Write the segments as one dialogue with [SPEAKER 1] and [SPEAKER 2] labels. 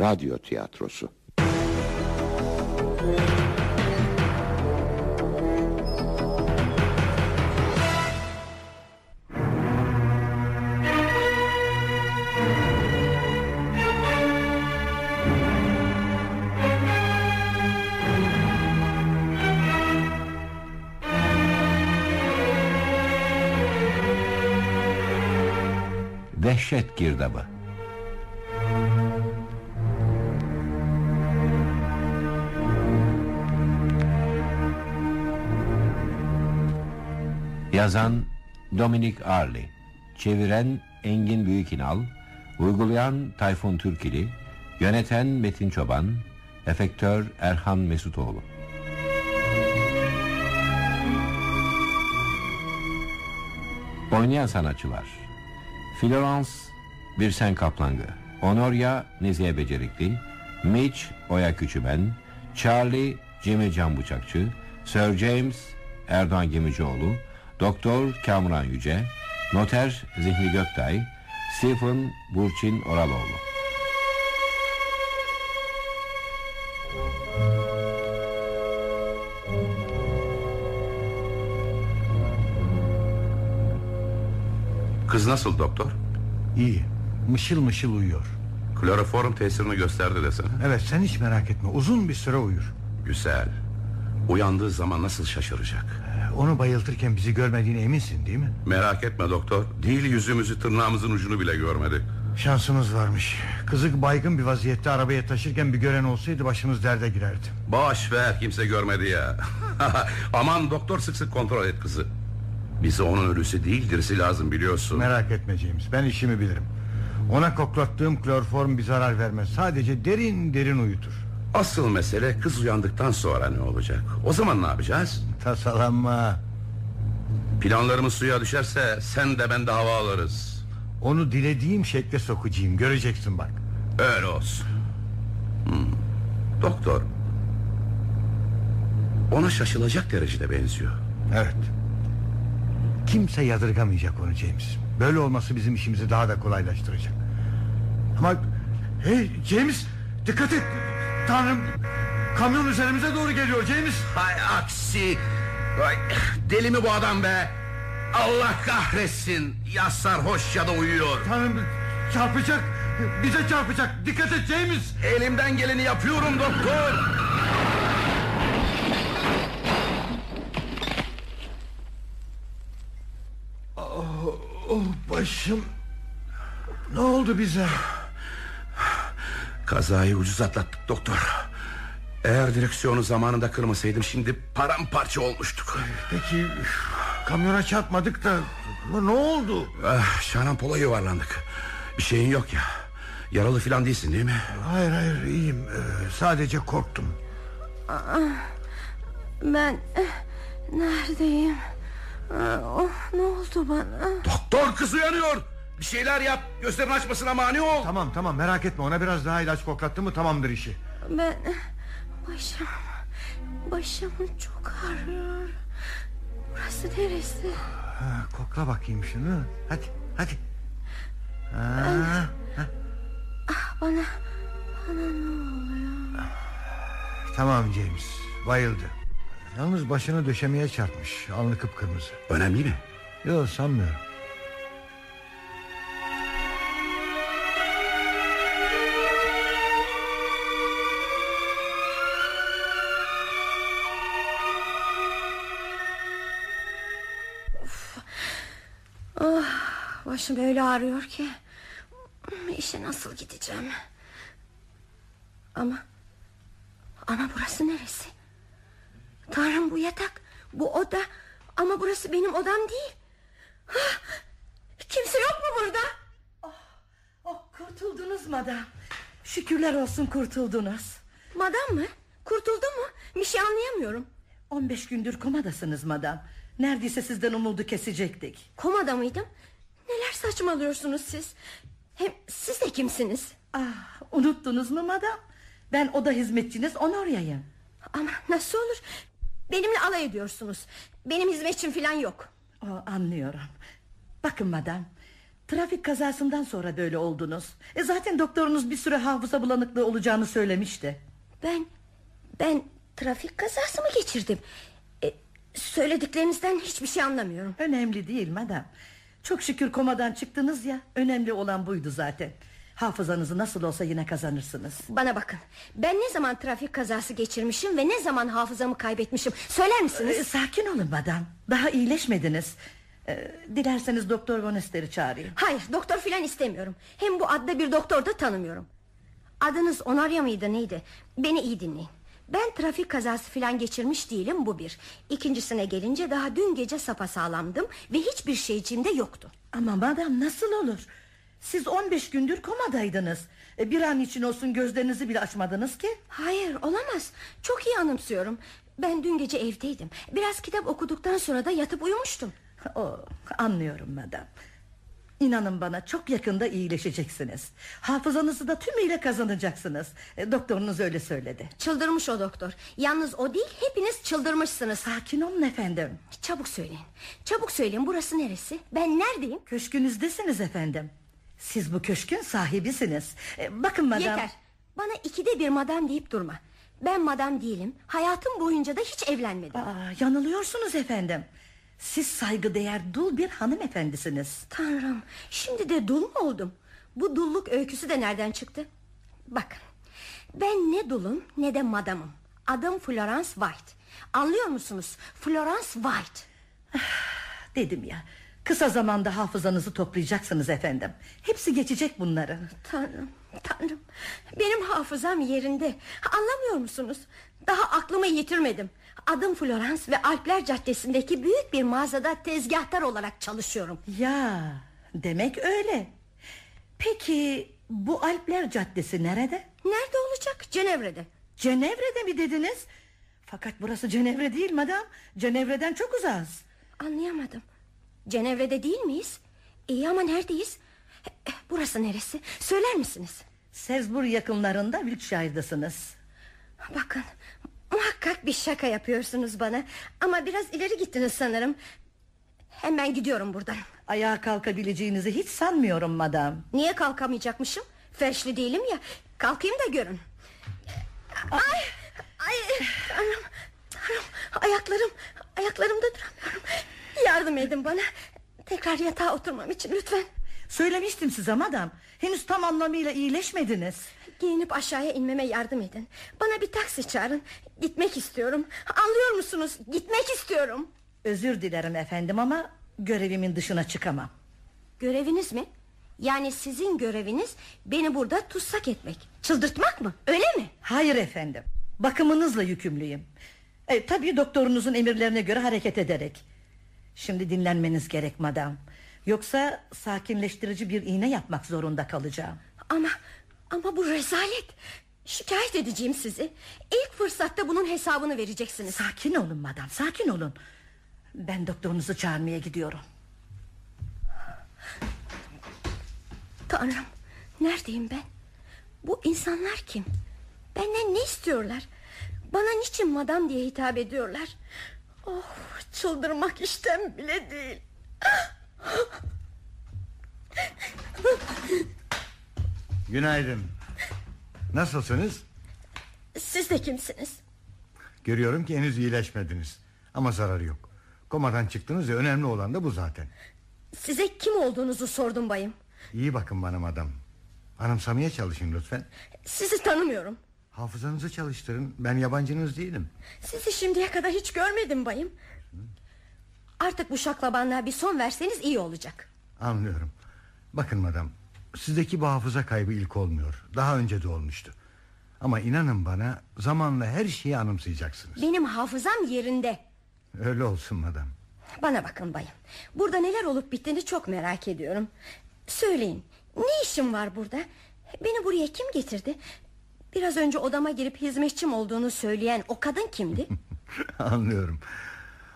[SPEAKER 1] radyo tiyatrosu.
[SPEAKER 2] Dehşet girdabı Yazan Dominic Arley Çeviren Engin Büyükinal. Uygulayan Tayfun Türkili. Yöneten Metin Çoban. Efektör Erhan Mesutoğlu. Oynayan sanatçılar. Florence Birsen Kaplangı. Honoria Nezihe Becerikli. Mitch Oya Küçümen Charlie Cemil Can Bıçakçı Sir James Erdoğan Gemicioğlu Doktor Kamuran Yüce Noter Zihni Göktay Stephen Burçin Oraloğlu
[SPEAKER 3] Kız nasıl doktor?
[SPEAKER 4] İyi. Mışıl mışıl uyuyor.
[SPEAKER 3] Kloroform tesirini gösterdi desene.
[SPEAKER 4] Evet sen hiç merak etme. Uzun bir süre uyur.
[SPEAKER 3] Güzel. Uyandığı zaman nasıl şaşıracak?
[SPEAKER 4] Ee, Onu bayıltırken bizi görmediğine eminsin değil mi?
[SPEAKER 3] Merak etme doktor. Değil yüzümüzü tırnağımızın ucunu bile görmedi.
[SPEAKER 4] Şansımız varmış. Kızı baygın bir vaziyette arabaya taşırken bir gören olsaydı başımız derde girerdi.
[SPEAKER 3] Boş ver kimse görmedi ya. Aman doktor sık sık kontrol et kızı. Bize onun ölüsü değil dirisi lazım biliyorsun.
[SPEAKER 4] Merak etme James. Ben işimi bilirim. Ona koklattığım klorform bir zarar vermez. Sadece derin derin uyutur.
[SPEAKER 3] Asıl mesele kız uyandıktan sonra ne olacak? O zaman ne yapacağız?
[SPEAKER 4] Tasalanma.
[SPEAKER 3] Planlarımız suya düşerse sen de ben de hava alırız.
[SPEAKER 4] Onu dilediğim şekle sokacağım. Göreceksin bak.
[SPEAKER 3] Öyle olsun. Hmm. Doktor. Ona şaşılacak derecede benziyor.
[SPEAKER 4] Evet. Kimse yadırgamayacak onu James. Böyle olması bizim işimizi daha da kolaylaştıracak. Ama hey James dikkat et. Tanrım kamyon üzerimize doğru geliyor James.
[SPEAKER 3] Hay aksi. Vay, deli mi bu adam be? Allah kahretsin. Ya sarhoş ya da uyuyor.
[SPEAKER 4] Tanrım çarpacak. Bize çarpacak. Dikkat et James.
[SPEAKER 3] Elimden geleni yapıyorum doktor.
[SPEAKER 4] Oh, oh başım. Ne oldu bize?
[SPEAKER 3] Kazayı ucuz atlattık doktor. Eğer direksiyonu zamanında kırmasaydım şimdi paramparça olmuştuk.
[SPEAKER 4] Peki kamyona çarpmadık da ne oldu?
[SPEAKER 3] Ah, şanampola yuvarlandık. Bir şeyin yok ya. Yaralı falan değilsin değil mi?
[SPEAKER 4] Hayır hayır iyiyim. Ee, sadece korktum.
[SPEAKER 5] Ben eh, neredeyim? Ah, Oh, ne oldu bana?
[SPEAKER 3] Doktor kız uyanıyor. Bir şeyler yap. Gözlerini açmasına mani ol.
[SPEAKER 4] Tamam tamam merak etme ona biraz daha ilaç koklattı mı tamamdır işi.
[SPEAKER 5] Ben başım başım çok ağrıyor. Burası neresi?
[SPEAKER 4] Ha, kokla bakayım şunu. Hadi hadi. Ha,
[SPEAKER 5] Bana bana ne oluyor?
[SPEAKER 4] tamam James bayıldı. Yalnız başını döşemeye çarpmış. Alnı kıpkırmızı.
[SPEAKER 3] Önemli mi?
[SPEAKER 4] Yok sanmıyorum.
[SPEAKER 5] Başım öyle ağrıyor ki işe nasıl gideceğim? Ama ama burası neresi? Tanrım bu yatak, bu oda ama burası benim odam değil. Ah, Kimse yok mu burada?
[SPEAKER 6] Oh, kurtuldunuz madam. Şükürler olsun kurtuldunuz.
[SPEAKER 5] Madam mı? Kurtuldu mu? Bir şey anlayamıyorum.
[SPEAKER 6] 15 gündür komadasınız madam. Neredeyse sizden umudu kesecektik.
[SPEAKER 5] Komada mıydım? Neler saçmalıyorsunuz siz? Hem siz de kimsiniz?
[SPEAKER 6] Ah, unuttunuz mu madam? Ben oda hizmetçiniz Onorya'yım.
[SPEAKER 5] Ama nasıl olur? Benimle alay ediyorsunuz. Benim hizmetçim falan yok.
[SPEAKER 6] Oh, anlıyorum. Bakın madam. Trafik kazasından sonra böyle oldunuz. E zaten doktorunuz bir süre hafıza bulanıklığı olacağını söylemişti.
[SPEAKER 5] Ben ben trafik kazası mı geçirdim? E, söylediklerinizden hiçbir şey anlamıyorum.
[SPEAKER 6] Önemli değil madam. Çok şükür komadan çıktınız ya. Önemli olan buydu zaten. Hafızanızı nasıl olsa yine kazanırsınız.
[SPEAKER 5] Bana bakın. Ben ne zaman trafik kazası geçirmişim ve ne zaman hafızamı kaybetmişim? Söyler misiniz?
[SPEAKER 6] E, sakin olun madam. Daha iyileşmediniz. E, dilerseniz doktor Vonester'i çağırayım.
[SPEAKER 5] Hayır, doktor filan istemiyorum. Hem bu adda bir doktor da tanımıyorum. Adınız Onarya mıydı neydi? Beni iyi dinleyin. Ben trafik kazası filan geçirmiş değilim bu bir. İkincisine gelince daha dün gece sapasağlamdım ve hiçbir şey içimde yoktu.
[SPEAKER 6] Ama madam nasıl olur? Siz 15 gündür komadaydınız. E, bir an için olsun gözlerinizi bile açmadınız ki.
[SPEAKER 5] Hayır olamaz. Çok iyi anımsıyorum. Ben dün gece evdeydim. Biraz kitap okuduktan sonra da yatıp uyumuştum.
[SPEAKER 6] O, anlıyorum madam. İnanın bana çok yakında iyileşeceksiniz. Hafızanızı da tümüyle kazanacaksınız. E, doktorunuz öyle söyledi.
[SPEAKER 5] Çıldırmış o doktor. Yalnız o değil hepiniz çıldırmışsınız.
[SPEAKER 6] Sakin olun efendim.
[SPEAKER 5] Çabuk söyleyin. Çabuk söyleyin burası neresi? Ben neredeyim?
[SPEAKER 6] Köşkünüzdesiniz efendim. Siz bu köşkün sahibisiniz. E, bakın madam.
[SPEAKER 5] Yeter. Bana ikide bir madam deyip durma. Ben madam değilim. Hayatım boyunca da hiç evlenmedim.
[SPEAKER 6] Aa, yanılıyorsunuz efendim. Siz saygıdeğer dul bir hanımefendisiniz.
[SPEAKER 5] Tanrım şimdi de dul mu oldum? Bu dulluk öyküsü de nereden çıktı? Bakın ben ne dulum ne de madamım. Adım Florence White. Anlıyor musunuz? Florence White.
[SPEAKER 6] Dedim ya. Kısa zamanda hafızanızı toplayacaksınız efendim. Hepsi geçecek bunları.
[SPEAKER 5] Tanrım, tanrım. Benim hafızam yerinde. Anlamıyor musunuz? Daha aklımı yitirmedim. Adım Florence ve Alpler Caddesi'ndeki büyük bir mağazada tezgahtar olarak çalışıyorum.
[SPEAKER 6] Ya demek öyle. Peki bu Alpler Caddesi nerede?
[SPEAKER 5] Nerede olacak? Cenevre'de.
[SPEAKER 6] Cenevre'de mi dediniz? Fakat burası Cenevre değil madam. Cenevre'den çok uzağız.
[SPEAKER 5] Anlayamadım. Cenevre'de değil miyiz? İyi ama neredeyiz? Burası neresi? Söyler misiniz?
[SPEAKER 6] Sezbur yakınlarında Wiltshire'dasınız.
[SPEAKER 5] Bakın muhakkak bir şaka yapıyorsunuz bana. Ama biraz ileri gittiniz sanırım. Hemen gidiyorum buradan.
[SPEAKER 6] Ayağa kalkabileceğinizi hiç sanmıyorum madam.
[SPEAKER 5] Niye kalkamayacakmışım? Felçli değilim ya. Kalkayım da görün. Ay, ay tanrım, tanrım, Ayaklarım Ayaklarımda duramıyorum. Yardım edin bana. Tekrar yatağa oturmam için lütfen.
[SPEAKER 6] Söylemiştim size madam. Henüz tam anlamıyla iyileşmediniz.
[SPEAKER 5] Giyinip aşağıya inmeme yardım edin Bana bir taksi çağırın Gitmek istiyorum Anlıyor musunuz Gitmek istiyorum
[SPEAKER 6] Özür dilerim efendim ama görevimin dışına çıkamam.
[SPEAKER 5] Göreviniz mi? Yani sizin göreviniz beni burada tutsak etmek Çıldırtmak mı öyle mi?
[SPEAKER 6] Hayır efendim. Bakımınızla yükümlüyüm. E, tabii doktorunuzun emirlerine göre hareket ederek. Şimdi dinlenmeniz gerek madam. Yoksa sakinleştirici bir iğne yapmak zorunda kalacağım.
[SPEAKER 5] Ama ama bu rezalet. Şikayet edeceğim sizi. İlk fırsatta bunun hesabını vereceksiniz.
[SPEAKER 6] Sakin olun madam sakin olun. Ben doktorunuzu çağırmaya gidiyorum.
[SPEAKER 5] Tanrım neredeyim ben? Bu insanlar kim? Benden ne istiyorlar? Bana niçin madam diye hitap ediyorlar? Oh çıldırmak işten bile değil
[SPEAKER 4] Günaydın. Nasılsınız?
[SPEAKER 5] Siz de kimsiniz
[SPEAKER 4] Görüyorum ki henüz iyileşmediniz. Ama zararı yok. Komadan çıktınız ya önemli olan da bu zaten.
[SPEAKER 5] Size kim olduğunuzu sordum bayım
[SPEAKER 4] İyi bakın bana adam. Anımsamaya çalışın lütfen.
[SPEAKER 5] Sizi tanımıyorum
[SPEAKER 4] Hafızanızı çalıştırın. Ben yabancınız değilim.
[SPEAKER 5] Sizi şimdiye kadar hiç görmedim bayım Artık bu şaklabanlığa bir son verseniz iyi olacak
[SPEAKER 4] Anlıyorum. Bakın madam. Sizdeki bu hafıza kaybı ilk olmuyor. Daha önce de olmuştu. Ama inanın bana zamanla her şeyi anımsayacaksınız.
[SPEAKER 5] Benim hafızam yerinde
[SPEAKER 4] Öyle olsun madam.
[SPEAKER 5] Bana bakın bayım Burada neler olup bittiğini çok merak ediyorum Söyleyin Ne işim var burada Beni buraya kim getirdi Biraz önce odama girip hizmetçim olduğunu söyleyen o kadın kimdi
[SPEAKER 4] Anlıyorum.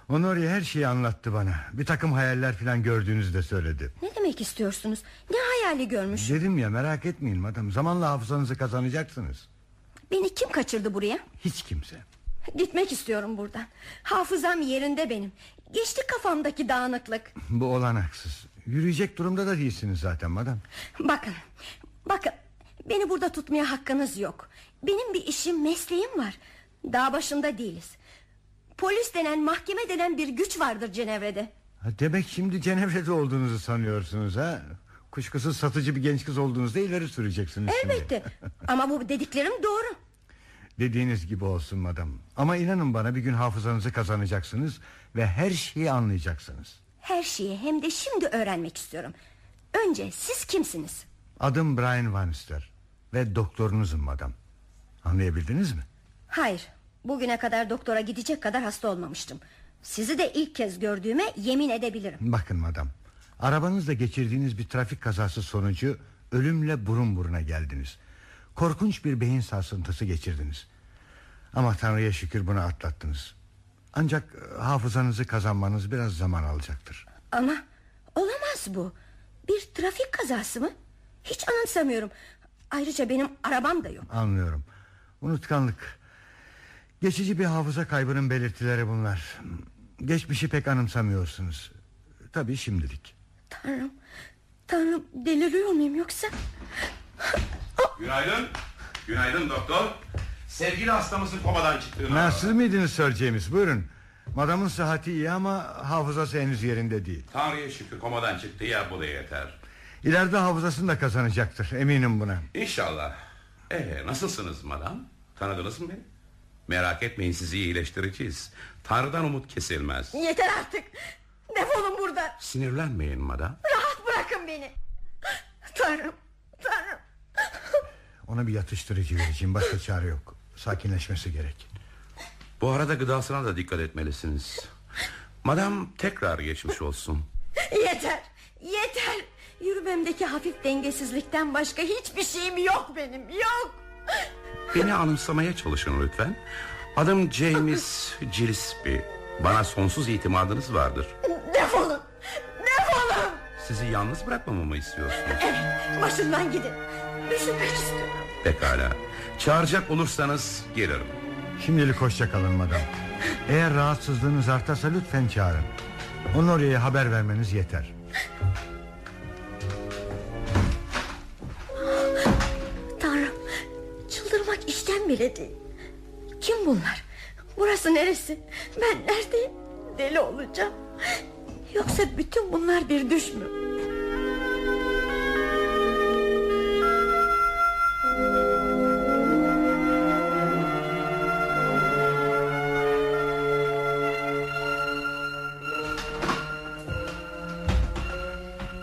[SPEAKER 4] Honoria her şeyi anlattı bana. Bir takım hayaller falan gördüğünüzü de söyledi.
[SPEAKER 5] Ne demek istiyorsunuz Ne hayali görmüş
[SPEAKER 4] Dedim ya merak etmeyin madam. Zamanla hafızanızı kazanacaksınız.
[SPEAKER 5] Beni kim kaçırdı buraya
[SPEAKER 4] Hiç kimse.
[SPEAKER 5] Gitmek istiyorum buradan Hafızam yerinde benim Geçti kafamdaki dağınıklık
[SPEAKER 4] Bu olanaksız. Yürüyecek durumda da değilsiniz zaten madam.
[SPEAKER 5] Bakın, bakın beni burada tutmaya hakkınız yok. Benim bir işim, mesleğim var. Daha başında değiliz. Polis denen, mahkeme denen bir güç vardır Cenevre'de.
[SPEAKER 4] Ha, demek şimdi Cenevre'de olduğunuzu sanıyorsunuz ha? Kuşkusuz satıcı bir genç kız olduğunuzda ileri süreceksiniz
[SPEAKER 5] Elbette. Ama bu dediklerim doğru.
[SPEAKER 4] Dediğiniz gibi olsun madam. Ama inanın bana bir gün hafızanızı kazanacaksınız ve her şeyi anlayacaksınız.
[SPEAKER 5] Her şeyi hem de şimdi öğrenmek istiyorum. Önce siz kimsiniz?
[SPEAKER 4] Adım Brian Vanster ve doktorunuzum madam. Anlayabildiniz mi?
[SPEAKER 5] Hayır. Bugüne kadar doktora gidecek kadar hasta olmamıştım. Sizi de ilk kez gördüğüme yemin edebilirim.
[SPEAKER 4] Bakın madam. Arabanızla geçirdiğiniz bir trafik kazası sonucu ölümle burun buruna geldiniz. Korkunç bir beyin sarsıntısı geçirdiniz. Ama Tanrı'ya şükür bunu atlattınız. Ancak e, hafızanızı kazanmanız biraz zaman alacaktır.
[SPEAKER 5] Ama olamaz bu. Bir trafik kazası mı? Hiç anımsamıyorum. Ayrıca benim arabam da yok.
[SPEAKER 4] Anlıyorum. Unutkanlık. Geçici bir hafıza kaybının belirtileri bunlar. Geçmişi pek anımsamıyorsunuz. Tabii şimdilik.
[SPEAKER 5] Tanrım, Tanrım deliriyor muyum yoksa?
[SPEAKER 3] Günaydın. Günaydın doktor. Sevgili hastamızın komadan çıktığını...
[SPEAKER 4] Ha, siz miydiniz Sir James? Buyurun. Madamın sıhhati iyi ama hafızası henüz yerinde değil.
[SPEAKER 3] Tanrı'ya şükür komadan çıktı ya bu da yeter.
[SPEAKER 4] İleride hafızasını da kazanacaktır. Eminim buna.
[SPEAKER 3] İnşallah. Ee, nasılsınız madam? Tanıdınız mı beni? Merak etmeyin sizi iyileştireceğiz. Tanrı'dan umut kesilmez.
[SPEAKER 5] Yeter artık. Defolun buradan.
[SPEAKER 3] Sinirlenmeyin madam.
[SPEAKER 5] Rahat bırakın beni. Tanrım, Tanrım.
[SPEAKER 4] Ona bir yatıştırıcı vereceğim. Başka çare yok. Sakinleşmesi gerek.
[SPEAKER 3] Bu arada gıdasına da dikkat etmelisiniz. Madam tekrar geçmiş olsun.
[SPEAKER 5] Yeter, yeter. Yürümemdeki hafif dengesizlikten başka hiçbir şeyim yok benim, yok.
[SPEAKER 3] Beni anımsamaya çalışın lütfen. Adım James Gillespie. Bana sonsuz itimadınız vardır.
[SPEAKER 5] Defolun, defolun.
[SPEAKER 3] Sizi yalnız bırakmamı mı istiyorsunuz?
[SPEAKER 5] Evet, başımdan gidin. Düşünmek istiyorum.
[SPEAKER 3] Pekala. Çağıracak olursanız gelirim.
[SPEAKER 4] Şimdilik hoşça kalın madam. Eğer rahatsızlığınız artarsa lütfen çağırın. Onun oraya haber vermeniz yeter.
[SPEAKER 5] Bile değil. Kim bunlar? Burası neresi? Ben neredeyim? Deli olacağım. Yoksa bütün bunlar bir düş mü?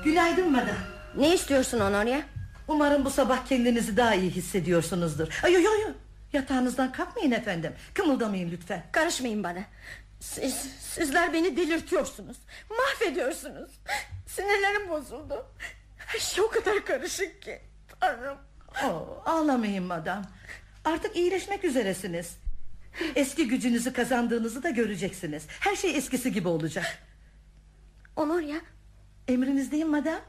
[SPEAKER 6] Günaydın madam.
[SPEAKER 5] Ne istiyorsun Honoria?
[SPEAKER 6] Umarım bu sabah kendinizi daha iyi hissediyorsunuzdur. Ay, yo yo yo. Yatağınızdan kalkmayın efendim. Kımıldamayın lütfen.
[SPEAKER 5] Karışmayın bana. Siz, sizler beni delirtiyorsunuz. Mahvediyorsunuz. Sinirlerim bozuldu. Her şey o kadar karışık ki. Tanrım.
[SPEAKER 6] Oo, ağlamayın madam. Artık iyileşmek üzeresiniz. Eski gücünüzü kazandığınızı da göreceksiniz. Her şey eskisi gibi olacak.
[SPEAKER 5] Honoria,
[SPEAKER 6] Emrinizdeyim madam.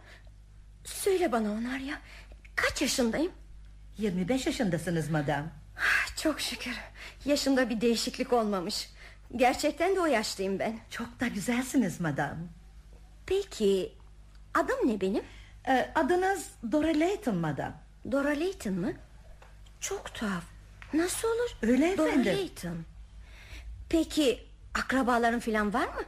[SPEAKER 5] söyle bana Honoria. Kaç yaşındayım?
[SPEAKER 6] 25 yaşındasınız madam.
[SPEAKER 5] Ah, Çok şükür. Yaşımda bir değişiklik olmamış. Gerçekten de o yaştayım ben.
[SPEAKER 6] Çok da güzelsiniz madam.
[SPEAKER 5] Peki adım ne benim?
[SPEAKER 6] Ee, adınız Dora Layton madam.
[SPEAKER 5] Dora Layton mı? Çok tuhaf. Nasıl olur?
[SPEAKER 6] Öyle
[SPEAKER 5] Dora
[SPEAKER 6] efendim.
[SPEAKER 5] Layton. Peki akrabaların falan var mı?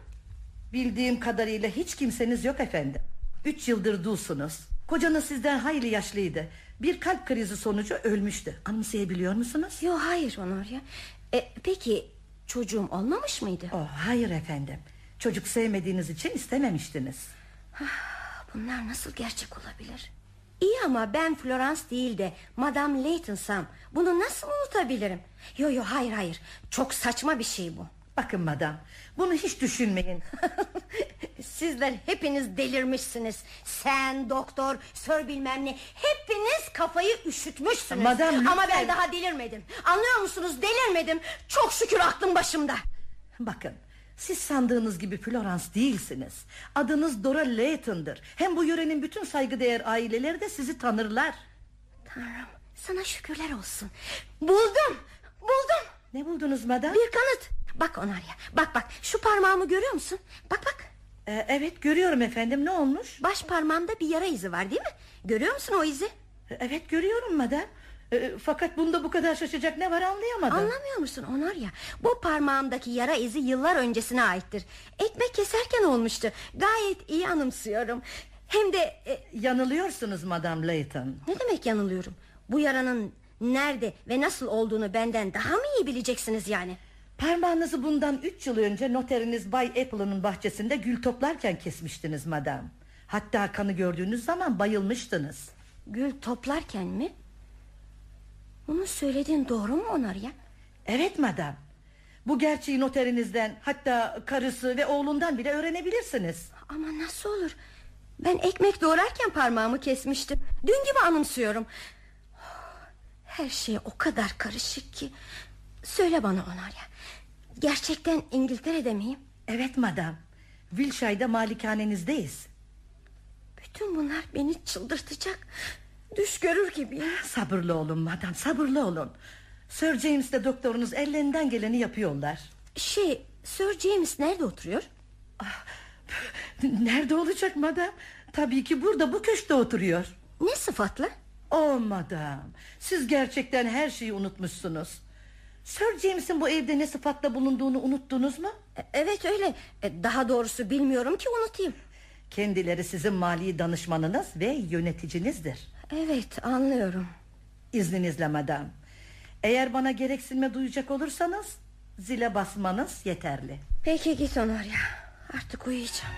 [SPEAKER 6] Bildiğim kadarıyla hiç kimseniz yok efendim. Üç yıldır dulsunuz. Kocanız sizden hayli yaşlıydı. Bir kalp krizi sonucu ölmüştü. Anımsayabiliyor musunuz?
[SPEAKER 5] Yok hayır Honoria. E, peki çocuğum olmamış mıydı?
[SPEAKER 6] Oh, hayır efendim. Çocuk sevmediğiniz için istememiştiniz.
[SPEAKER 5] Bunlar nasıl gerçek olabilir? İyi ama ben Florence değil de Madame Laytons'am. Bunu nasıl unutabilirim? Yo yo hayır hayır. Çok saçma bir şey bu.
[SPEAKER 6] Bakın madam, bunu hiç düşünmeyin.
[SPEAKER 5] Sizler hepiniz delirmişsiniz. Sen, doktor, sör bilmem ne. Hepiniz kafayı üşütmüşsünüz.
[SPEAKER 6] Madam, lütfen.
[SPEAKER 5] Ama ben daha delirmedim. Anlıyor musunuz? Delirmedim. Çok şükür aklım başımda.
[SPEAKER 6] Bakın, siz sandığınız gibi Florence değilsiniz. Adınız Dora Layton'dır. Hem bu yörenin bütün saygıdeğer aileleri de sizi tanırlar.
[SPEAKER 5] Tanrım sana şükürler olsun. Buldum. Buldum.
[SPEAKER 6] Ne buldunuz madam?
[SPEAKER 5] Bir kanıt. Bak Onarya. Bak bak şu parmağımı görüyor musun? Bak bak.
[SPEAKER 6] Ee, evet görüyorum efendim ne olmuş?
[SPEAKER 5] Baş parmağımda bir yara izi var değil mi? Görüyor musun o izi?
[SPEAKER 6] Evet görüyorum madam. Ee, fakat bunda bu kadar şaşacak ne var anlayamadım.
[SPEAKER 5] Anlamıyor musun Honoria? Bu parmağımdaki yara izi yıllar öncesine aittir. Ekmek keserken olmuştu. Gayet iyi anımsıyorum. Hem de e,
[SPEAKER 6] Yanılıyorsunuz Madam Layton.
[SPEAKER 5] ne demek yanılıyorum? Bu yaranın nerede ve nasıl olduğunu benden daha mı iyi bileceksiniz yani?
[SPEAKER 6] Parmağınızı bundan üç yıl önce noteriniz Bay Apple'ın bahçesinde gül toplarken kesmiştiniz madam. Hatta kanı gördüğünüz zaman bayılmıştınız.
[SPEAKER 5] Gül toplarken mi? Bunu söylediğin doğru mu Honoria?
[SPEAKER 6] Evet madam. Bu gerçeği noterinizden hatta karısı ve oğlundan bile öğrenebilirsiniz.
[SPEAKER 5] Ama nasıl olur? Ben ekmek doğrarken parmağımı kesmiştim. Dün gibi anımsıyorum. Her şey o kadar karışık ki. Söyle bana Honoria. Gerçekten İngiltere'de miyim?
[SPEAKER 6] Evet madam. Wilshire'da malikanenizdeyiz.
[SPEAKER 5] Bütün bunlar beni çıldırtacak. Düş görür gibiyim.
[SPEAKER 6] Sabırlı olun madam sabırlı olun. Sir James de doktorunuz ellerinden geleni yapıyorlar.
[SPEAKER 5] Şey, Sir James nerede oturuyor?
[SPEAKER 6] Nerede olacak madam? Tabii ki burada bu köşkte oturuyor.
[SPEAKER 5] Ne sıfatla?
[SPEAKER 6] Oh madam Siz gerçekten her şeyi unutmuşsunuz Sir James'in bu evde ne sıfatla bulunduğunu unuttunuz mu?
[SPEAKER 5] E, Evet öyle. E, Daha doğrusu bilmiyorum ki unutayım.
[SPEAKER 6] Kendileri sizin mali danışmanınız ve yöneticinizdir
[SPEAKER 5] Evet anlıyorum.
[SPEAKER 6] İzninizle madam Eğer bana gereksinme duyacak olursanız Zile basmanız yeterli
[SPEAKER 5] Peki git Honoria. Artık uyuyacağım.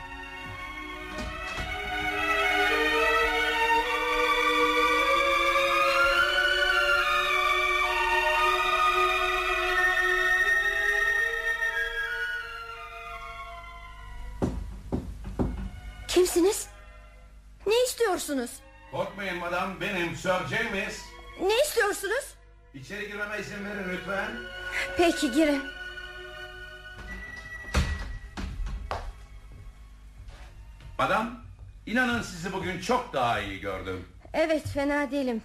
[SPEAKER 5] Kimsiniz? Ne istiyorsunuz?
[SPEAKER 3] Korkmayın madam benim Sir James.
[SPEAKER 5] Ne istiyorsunuz?
[SPEAKER 3] İçeri girmeme izin verin lütfen.
[SPEAKER 5] Peki girin.
[SPEAKER 3] Madam inanın sizi bugün çok daha iyi gördüm.
[SPEAKER 5] Evet fena değilim.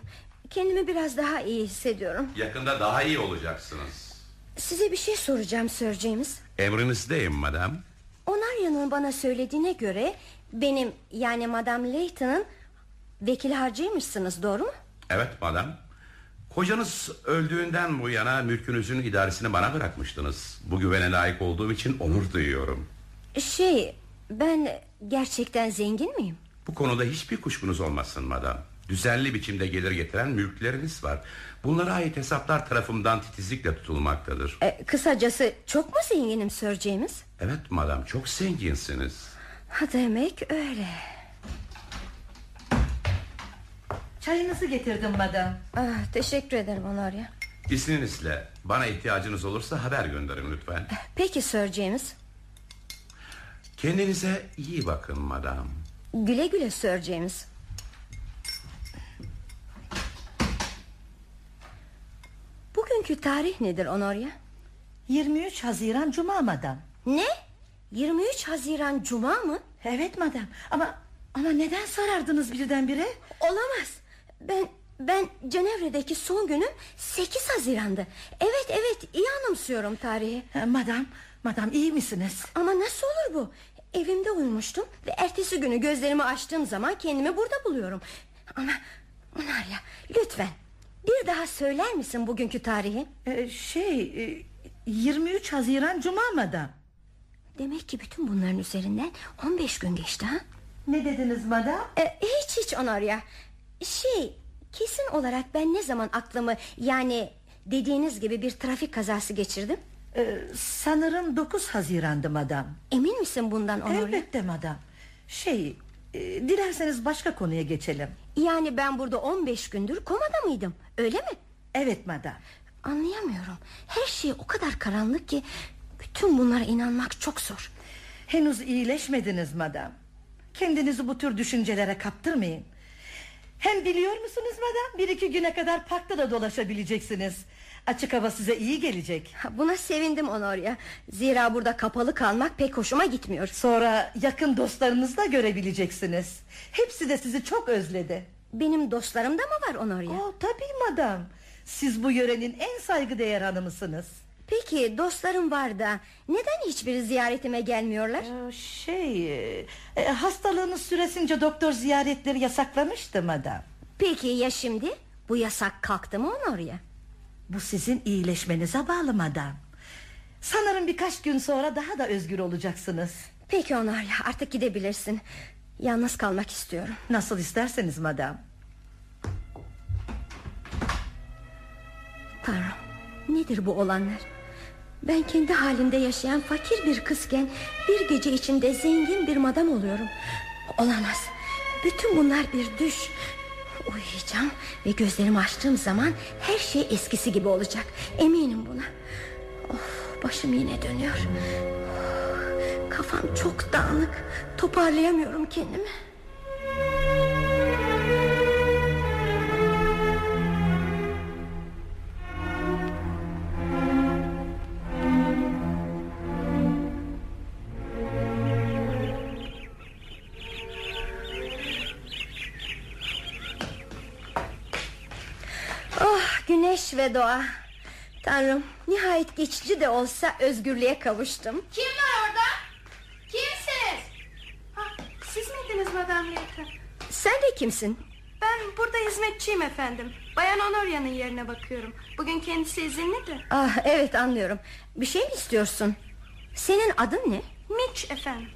[SPEAKER 5] Kendimi biraz daha iyi hissediyorum.
[SPEAKER 3] Yakında daha iyi olacaksınız.
[SPEAKER 5] Size bir şey soracağım Sir James.
[SPEAKER 3] Emrinizdeyim madam.
[SPEAKER 5] Onarya'nın bana söylediğine göre benim yani Madame Layton'ın vekil harcıymışsınız doğru mu?
[SPEAKER 3] Evet madam. Kocanız öldüğünden bu yana mülkünüzün idaresini bana bırakmıştınız. Bu güvene layık olduğum için onur duyuyorum.
[SPEAKER 5] Şey ben gerçekten zengin miyim?
[SPEAKER 3] Bu konuda hiçbir kuşkunuz olmasın madam. Düzenli biçimde gelir getiren mülkleriniz var. Bunlara ait hesaplar tarafımdan titizlikle tutulmaktadır.
[SPEAKER 5] E, kısacası çok mu zenginim James?
[SPEAKER 3] Evet madam çok zenginsiniz.
[SPEAKER 5] Ha demek öyle.
[SPEAKER 6] Çayınızı getirdim madam
[SPEAKER 5] Ah, teşekkür ederim Onarya.
[SPEAKER 3] İzninizle bana ihtiyacınız olursa haber gönderin lütfen.
[SPEAKER 5] Peki Sir James.
[SPEAKER 3] Kendinize iyi bakın madam.
[SPEAKER 5] Güle güle Sir James. Bugünkü tarih nedir Honoria?
[SPEAKER 6] 23 Haziran Cuma madam
[SPEAKER 5] Ne? 23 Haziran Cuma mı?
[SPEAKER 6] Evet madam ama ama neden sarardınız birdenbire?
[SPEAKER 5] Olamaz. Ben ben Cenevre'deki son günüm 8 Haziran'dı. Evet evet iyi anımsıyorum tarihi.
[SPEAKER 6] Madam, madam iyi misiniz?
[SPEAKER 5] Ama nasıl olur bu? Evimde uyumuştum ve ertesi günü gözlerimi açtığım zaman kendimi burada buluyorum. Ama Onarya lütfen bir daha söyler misin bugünkü tarihi?
[SPEAKER 6] Ee, şey, e, 23 Haziran Cuma madam.
[SPEAKER 5] Demek ki bütün bunların üzerinden 15 gün geçti ha?
[SPEAKER 6] Ne dediniz madam?
[SPEAKER 5] E, hiç hiç Onarya. Şey kesin olarak ben ne zaman aklımı yani dediğiniz gibi bir trafik kazası geçirdim?
[SPEAKER 6] Ee, sanırım 9 Haziran'dı madam.
[SPEAKER 5] Emin misin bundan Onarya?
[SPEAKER 6] Elbette madam. Şey, e, dilerseniz başka konuya geçelim.
[SPEAKER 5] Yani ben burada 15 gündür komada mıydım öyle mi?
[SPEAKER 6] Evet madam.
[SPEAKER 5] Anlayamıyorum. Her şey o kadar karanlık ki bütün bunlara inanmak çok zor.
[SPEAKER 6] Henüz iyileşmediniz madam. Kendinizi bu tür düşüncelere kaptırmayın. Hem biliyor musunuz madam bir iki güne kadar parkta da dolaşabileceksiniz. Açık hava size iyi gelecek.
[SPEAKER 5] Buna sevindim Honoria. Zira burada kapalı kalmak pek hoşuma gitmiyor.
[SPEAKER 6] Sonra yakın dostlarınızı da görebileceksiniz. Hepsi de sizi çok özledi.
[SPEAKER 5] Benim dostlarım da mı var Honoria?
[SPEAKER 6] Oh, tabii madam. Siz bu yörenin en saygıdeğer hanımısınız.
[SPEAKER 5] Peki dostlarım var da neden hiçbiri ziyaretime gelmiyorlar?
[SPEAKER 6] Ee, Şey e, hastalığınız süresince doktor ziyaretleri yasaklamıştı madam.
[SPEAKER 5] Peki ya şimdi? Bu yasak kalktı mı onu oraya?
[SPEAKER 6] Bu sizin iyileşmenize bağlı madam. Sanırım birkaç gün sonra daha da özgür olacaksınız.
[SPEAKER 5] Peki Onarya artık gidebilirsin. Yalnız kalmak istiyorum.
[SPEAKER 6] Nasıl isterseniz madam.
[SPEAKER 5] Tanrım nedir bu olanlar? Ben kendi halimde yaşayan fakir bir kızken bir gece içinde zengin bir madam oluyorum. Olamaz. Bütün bunlar bir düş. Uyuyacağım ve gözlerimi açtığım zaman her şey eskisi gibi olacak. Eminim buna. Of, başım yine dönüyor. Kafam çok dağınık. Toparlayamıyorum kendimi. Ve doğa. Tanrım nihayet geçici de olsa özgürlüğe kavuştum.
[SPEAKER 1] Kim var orada? Kimsiniz? Ha, siz miydiniz Madame Layton?
[SPEAKER 5] Sen de kimsin?
[SPEAKER 1] Ben burada hizmetçiyim efendim. Bayan Honorya'nın yerine bakıyorum. Bugün kendisi izinli de.
[SPEAKER 5] Ah evet anlıyorum. Bir şey mi istiyorsun? Senin adın ne?
[SPEAKER 1] Mitch efendim.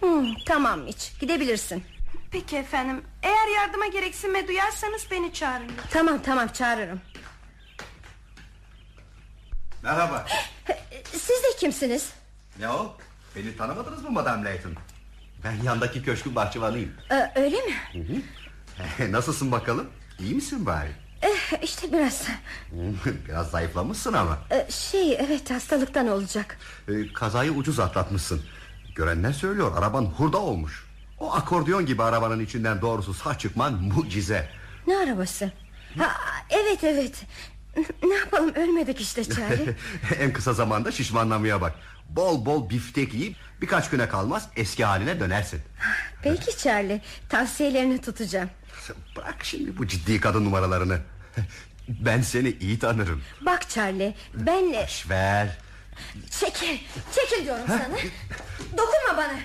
[SPEAKER 5] Hmm, tamam Mitch gidebilirsin.
[SPEAKER 1] Peki efendim. Eğer yardıma gereksinme duyarsanız beni çağırın.
[SPEAKER 5] Tamam tamam çağırırım.
[SPEAKER 7] Merhaba.
[SPEAKER 5] Siz de kimsiniz?
[SPEAKER 7] Ne o? Beni tanımadınız mı Madame Layton? Ben yandaki köşkün bahçıvanıyım.
[SPEAKER 5] Ee, öyle mi?
[SPEAKER 7] Nasılsın bakalım? İyi misin bari?
[SPEAKER 5] Eh, işte biraz.
[SPEAKER 7] Biraz zayıflamışsın ama.
[SPEAKER 5] Ee, şey evet hastalıktan olacak.
[SPEAKER 7] Ee, kazayı ucuz atlatmışsın. Görenler söylüyor araban hurda olmuş. O akordeon gibi arabanın içinden doğrusu sağ çıkman mucize.
[SPEAKER 5] Ne arabası? Ha, evet evet. Ne yapalım ölmedik işte Charlie.
[SPEAKER 7] en kısa zamanda şişmanlamaya bak. Bol bol biftek yiyip birkaç güne kalmaz eski haline dönersin.
[SPEAKER 5] Peki Charlie tavsiyelerini tutacağım.
[SPEAKER 7] Bırak şimdi bu ciddi kadın numaralarını. Ben seni iyi tanırım.
[SPEAKER 5] Bak Charlie ben...
[SPEAKER 7] Boş ver.
[SPEAKER 5] Çekil çekil diyorum sana. Dokunma bana.